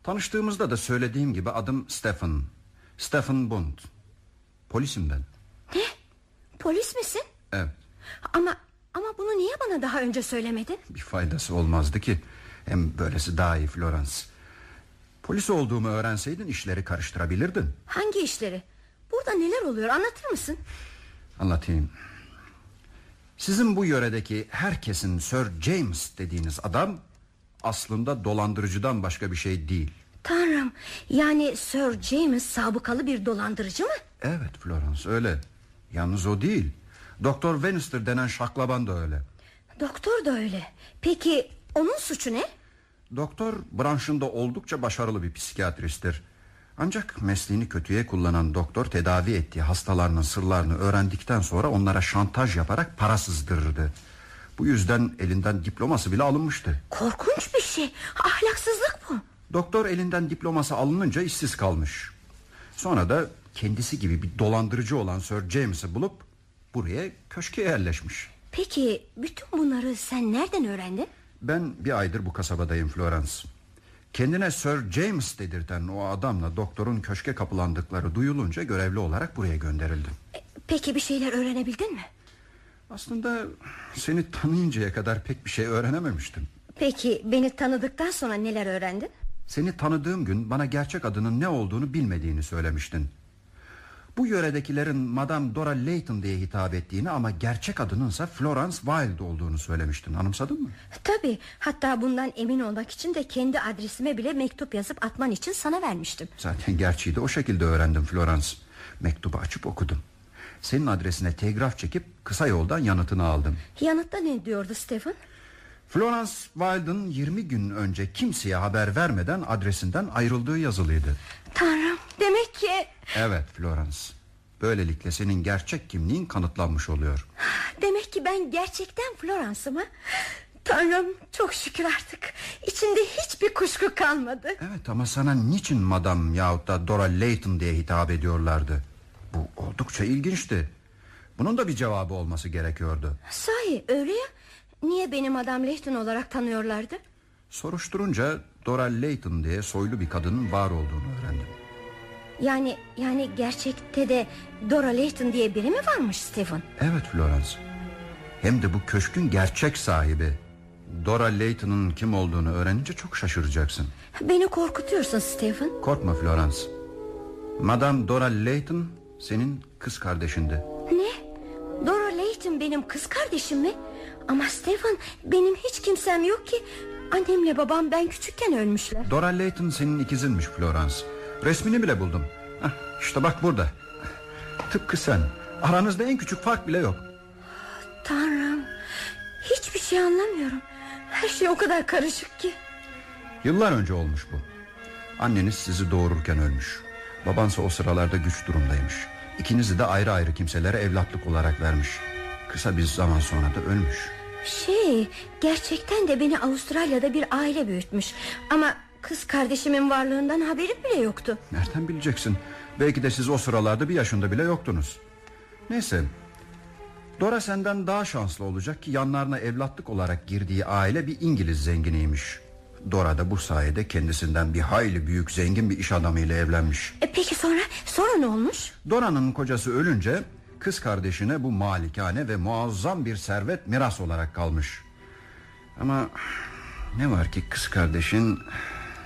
[SPEAKER 9] Tanıştığımızda da söylediğim gibi adım Stephen. Stephen Bund. Polisim ben.
[SPEAKER 5] Ne? Polis misin?
[SPEAKER 9] Evet.
[SPEAKER 5] Ama ama bunu niye bana daha önce söylemedin?
[SPEAKER 9] Bir faydası olmazdı ki. Hem böylesi daha iyi Florence. Polis olduğumu öğrenseydin işleri karıştırabilirdin.
[SPEAKER 5] Hangi işleri? Burada neler oluyor anlatır mısın?
[SPEAKER 9] Anlatayım. Sizin bu yöredeki herkesin Sir James dediğiniz adam aslında dolandırıcıdan başka bir şey değil.
[SPEAKER 5] Tanrım yani Sir James sabıkalı bir dolandırıcı mı?
[SPEAKER 9] Evet Florence öyle. Yalnız o değil. Doktor Venister denen şaklaban da öyle.
[SPEAKER 5] Doktor da öyle. Peki onun suçu ne?
[SPEAKER 9] Doktor branşında oldukça başarılı bir psikiyatristtir. Ancak mesleğini kötüye kullanan doktor tedavi ettiği hastalarının sırlarını öğrendikten sonra onlara şantaj yaparak para sızdırırdı. Bu yüzden elinden diploması bile alınmıştı.
[SPEAKER 5] Korkunç bir şey. Ahlaksızlık bu.
[SPEAKER 9] Doktor elinden diploması alınınca işsiz kalmış. Sonra da kendisi gibi bir dolandırıcı olan Sir James'i bulup buraya köşke yerleşmiş.
[SPEAKER 5] Peki bütün bunları sen nereden öğrendin?
[SPEAKER 9] Ben bir aydır bu kasabadayım Florence. Kendine Sir James dedirten o adamla doktorun köşke kapılandıkları duyulunca görevli olarak buraya gönderildim.
[SPEAKER 5] E, Peki bir şeyler öğrenebildin mi?
[SPEAKER 9] Aslında seni tanıyıncaya kadar pek bir şey öğrenememiştim.
[SPEAKER 5] Peki beni tanıdıktan sonra neler öğrendin?
[SPEAKER 9] Seni tanıdığım gün bana gerçek adının ne olduğunu bilmediğini söylemiştin. Bu yöredekilerin Madame Dora Layton diye hitap ettiğini ama gerçek adınınsa Florence Wilde olduğunu söylemiştin. Anımsadın mı?
[SPEAKER 5] Tabii hatta bundan emin olmak için de kendi adresime bile mektup yazıp atman için sana vermiştim.
[SPEAKER 9] Zaten gerçeği de o şekilde öğrendim Florence. Mektubu açıp okudum. Senin adresine telgraf çekip kısa yoldan yanıtını aldım.
[SPEAKER 5] Yanıtta ne diyordu Stephen?
[SPEAKER 9] Florence Wilde'ın 20 gün önce kimseye haber vermeden adresinden ayrıldığı yazılıydı.
[SPEAKER 5] Tanrım demek ki...
[SPEAKER 9] Evet Florence. Böylelikle senin gerçek kimliğin kanıtlanmış oluyor.
[SPEAKER 5] Demek ki ben gerçekten Florence'ım ha? Tanrım çok şükür artık. İçimde hiçbir kuşku kalmadı.
[SPEAKER 9] Evet ama sana niçin Madame yahut da Dora Layton diye hitap ediyorlardı? Bu oldukça ilginçti. Bunun da bir cevabı olması gerekiyordu.
[SPEAKER 5] Sahi öyle ya. Niye benim adam Lehton olarak tanıyorlardı?
[SPEAKER 9] Soruşturunca Dora Layton diye soylu bir kadının var olduğunu öğrendim.
[SPEAKER 5] Yani yani gerçekte de Dora Lehton diye biri mi varmış Stephen?
[SPEAKER 9] Evet Florence. Hem de bu köşkün gerçek sahibi. Dora Layton'un kim olduğunu öğrenince çok şaşıracaksın.
[SPEAKER 5] Beni korkutuyorsun Stephen.
[SPEAKER 9] Korkma Florence. Madame Dora Layton senin kız kardeşindi.
[SPEAKER 5] Ne? Dora Lehton benim kız kardeşim mi? Ama Stephen benim hiç kimsem yok ki. Annemle babam ben küçükken ölmüşler.
[SPEAKER 9] Dora Layton senin ikizinmiş Florence. Resmini bile buldum. Heh, işte bak burada. Tıpkı sen. Aranızda en küçük fark bile yok.
[SPEAKER 5] Tanrım. Hiçbir şey anlamıyorum. Her şey o kadar karışık ki.
[SPEAKER 9] Yıllar önce olmuş bu. Anneniz sizi doğururken ölmüş. Babansa o sıralarda güç durumdaymış. İkinizi de ayrı ayrı kimselere evlatlık olarak vermiş. Kısa bir zaman sonra da ölmüş.
[SPEAKER 5] Şey gerçekten de beni Avustralya'da bir aile büyütmüş. Ama kız kardeşimin varlığından haberim bile yoktu.
[SPEAKER 9] Nereden bileceksin? Belki de siz o sıralarda bir yaşında bile yoktunuz. Neyse. Dora senden daha şanslı olacak ki yanlarına evlatlık olarak girdiği aile bir İngiliz zenginiymiş. Dora da bu sayede kendisinden bir hayli büyük zengin bir iş adamıyla evlenmiş.
[SPEAKER 5] E, peki sonra sonra ne olmuş?
[SPEAKER 9] Dora'nın kocası ölünce kız kardeşine bu malikane ve muazzam bir servet miras olarak kalmış. Ama ne var ki kız kardeşin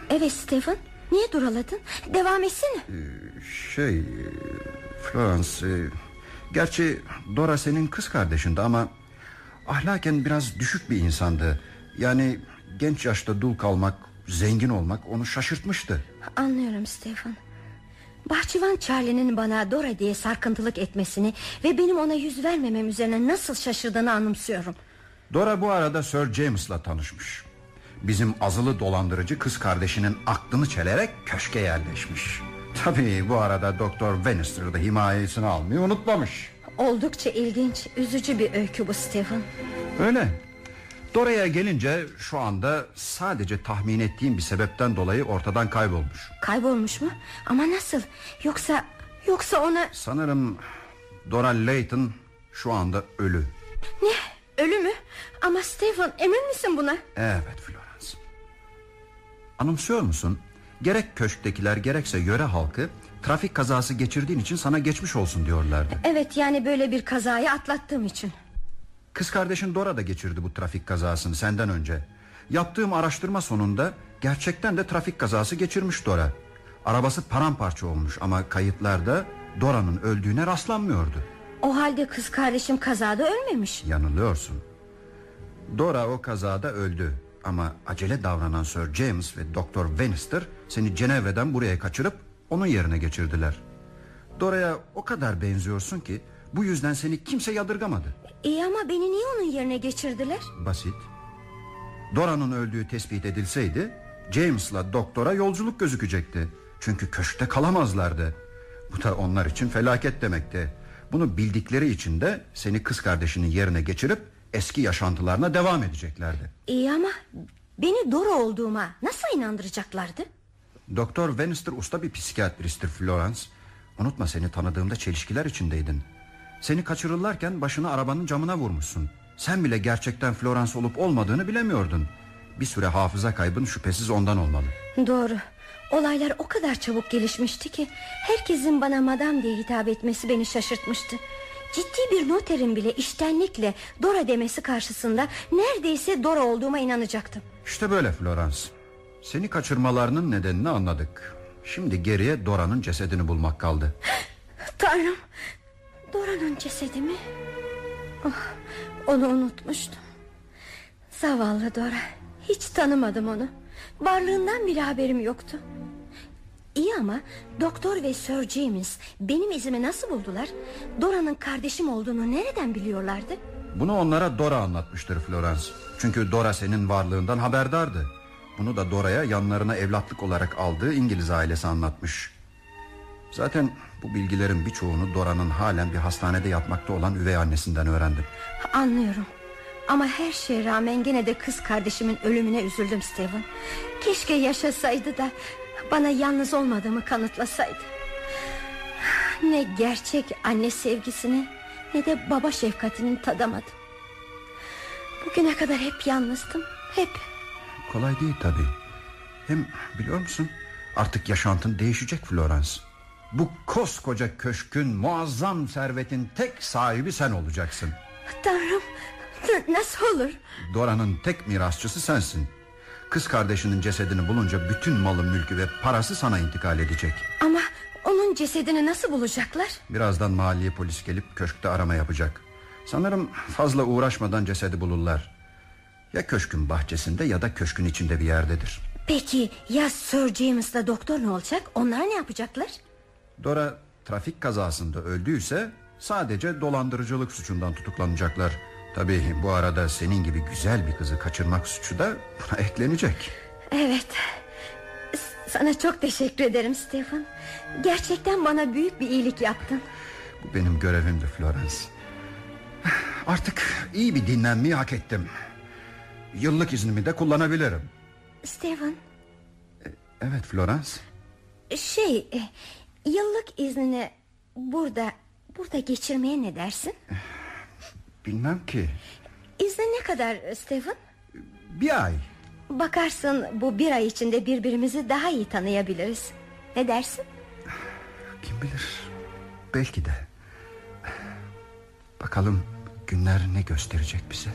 [SPEAKER 5] Evet Stephen niye duraladın? Devam etsene.
[SPEAKER 9] şey e, Florence e, gerçi Dora senin kız kardeşindi ama ahlaken biraz düşük bir insandı. Yani genç yaşta dul kalmak, zengin olmak onu şaşırtmıştı.
[SPEAKER 5] Anlıyorum Stephen. Bahçıvan Charlie'nin bana Dora diye sarkıntılık etmesini ve benim ona yüz vermemem üzerine nasıl şaşırdığını anımsıyorum.
[SPEAKER 9] Dora bu arada Sir James'la tanışmış. Bizim azılı dolandırıcı kız kardeşinin aklını çelerek köşke yerleşmiş. Tabii bu arada Doktor Venister da himayesini almayı unutmamış.
[SPEAKER 5] Oldukça ilginç, üzücü bir öykü bu Stephen.
[SPEAKER 9] Öyle. Dora'ya gelince şu anda sadece tahmin ettiğim bir sebepten dolayı ortadan kaybolmuş.
[SPEAKER 5] Kaybolmuş mu? Ama nasıl? Yoksa yoksa ona
[SPEAKER 9] Sanırım Dora Layton şu anda ölü.
[SPEAKER 5] ne? Ölü mü? Ama Stephen emin misin buna?
[SPEAKER 9] Evet Florence. Anımsıyor musun? Gerek köşktekiler gerekse yöre halkı trafik kazası geçirdiğin için sana geçmiş olsun diyorlardı.
[SPEAKER 5] Evet yani böyle bir kazayı atlattığım için.
[SPEAKER 9] Kız kardeşin Dora da geçirdi bu trafik kazasını senden önce. Yaptığım araştırma sonunda gerçekten de trafik kazası geçirmiş Dora. Arabası paramparça olmuş ama kayıtlarda Dora'nın öldüğüne rastlanmıyordu.
[SPEAKER 5] O halde kız kardeşim kazada ölmemiş.
[SPEAKER 9] Yanılıyorsun. Dora o kazada öldü. Ama acele davranan Sir James ve Doktor Venister seni Cenevre'den buraya kaçırıp onun yerine geçirdiler. Dora'ya o kadar benziyorsun ki bu yüzden seni kimse yadırgamadı.
[SPEAKER 5] İyi ama beni niye onun yerine geçirdiler?
[SPEAKER 9] Basit. Dora'nın öldüğü tespit edilseydi James'la doktora yolculuk gözükecekti. Çünkü köşkte kalamazlardı. Bu da onlar için felaket demekti. Bunu bildikleri için de seni kız kardeşinin yerine geçirip eski yaşantılarına devam edeceklerdi.
[SPEAKER 5] İyi ama beni Dora olduğuma nasıl inandıracaklardı?
[SPEAKER 9] Doktor Venister usta bir psikiyatristtir Florence. Unutma seni tanıdığımda çelişkiler içindeydin. Seni kaçırırlarken başını arabanın camına vurmuşsun. Sen bile gerçekten Florence olup olmadığını bilemiyordun. Bir süre hafıza kaybın şüphesiz ondan olmalı.
[SPEAKER 5] Doğru. Olaylar o kadar çabuk gelişmişti ki herkesin bana madam diye hitap etmesi beni şaşırtmıştı. Ciddi bir noterin bile iştenlikle Dora demesi karşısında neredeyse Dora olduğuma inanacaktım.
[SPEAKER 9] İşte böyle Florence. Seni kaçırmalarının nedenini anladık. Şimdi geriye Dora'nın cesedini bulmak kaldı.
[SPEAKER 5] Tanrım Dora'nın cesedi mi? Oh, onu unutmuştum. Zavallı Dora. Hiç tanımadım onu. Varlığından bile haberim yoktu. İyi ama doktor ve Sir James benim izimi nasıl buldular? Dora'nın kardeşim olduğunu nereden biliyorlardı?
[SPEAKER 9] Bunu onlara Dora anlatmıştır Florence. Çünkü Dora senin varlığından haberdardı. Bunu da Dora'ya yanlarına evlatlık olarak aldığı İngiliz ailesi anlatmış. Zaten bu bilgilerin birçoğunu Dora'nın halen bir hastanede yatmakta olan üvey annesinden öğrendim.
[SPEAKER 5] Anlıyorum. Ama her şeye rağmen gene de kız kardeşimin ölümüne üzüldüm Stephen. Keşke yaşasaydı da bana yalnız olmadığımı kanıtlasaydı. Ne gerçek anne sevgisini ne de baba şefkatini tadamadım. Bugüne kadar hep yalnızdım. Hep.
[SPEAKER 9] Kolay değil tabi. Hem biliyor musun artık yaşantın değişecek Florence. Bu koskoca köşkün muazzam servetin tek sahibi sen olacaksın.
[SPEAKER 5] Tanrım nasıl olur?
[SPEAKER 9] Dora'nın tek mirasçısı sensin. Kız kardeşinin cesedini bulunca bütün malı mülkü ve parası sana intikal edecek.
[SPEAKER 5] Ama onun cesedini nasıl bulacaklar?
[SPEAKER 9] Birazdan mahalliye polis gelip köşkte arama yapacak. Sanırım fazla uğraşmadan cesedi bulurlar. Ya köşkün bahçesinde ya da köşkün içinde bir yerdedir.
[SPEAKER 5] Peki ya Sir James'la doktor ne olacak? Onlar ne yapacaklar?
[SPEAKER 9] Dora trafik kazasında öldüyse sadece dolandırıcılık suçundan tutuklanacaklar. Tabii bu arada senin gibi güzel bir kızı kaçırmak suçu da buna eklenecek.
[SPEAKER 5] Evet. Sana çok teşekkür ederim Stephen. Gerçekten bana büyük bir iyilik yaptın.
[SPEAKER 9] Bu benim görevimdi Florence. Artık iyi bir dinlenmeyi hak ettim. Yıllık iznimi de kullanabilirim.
[SPEAKER 5] Stephen.
[SPEAKER 9] Evet Florence.
[SPEAKER 5] Şey, e, yıllık iznini burada burada geçirmeye ne dersin?
[SPEAKER 9] Bilmem ki.
[SPEAKER 5] İzni ne kadar Stephen?
[SPEAKER 9] Bir ay.
[SPEAKER 5] Bakarsın bu bir ay içinde birbirimizi daha iyi tanıyabiliriz. Ne dersin?
[SPEAKER 9] Kim bilir. Belki de. Bakalım günler ne gösterecek bize.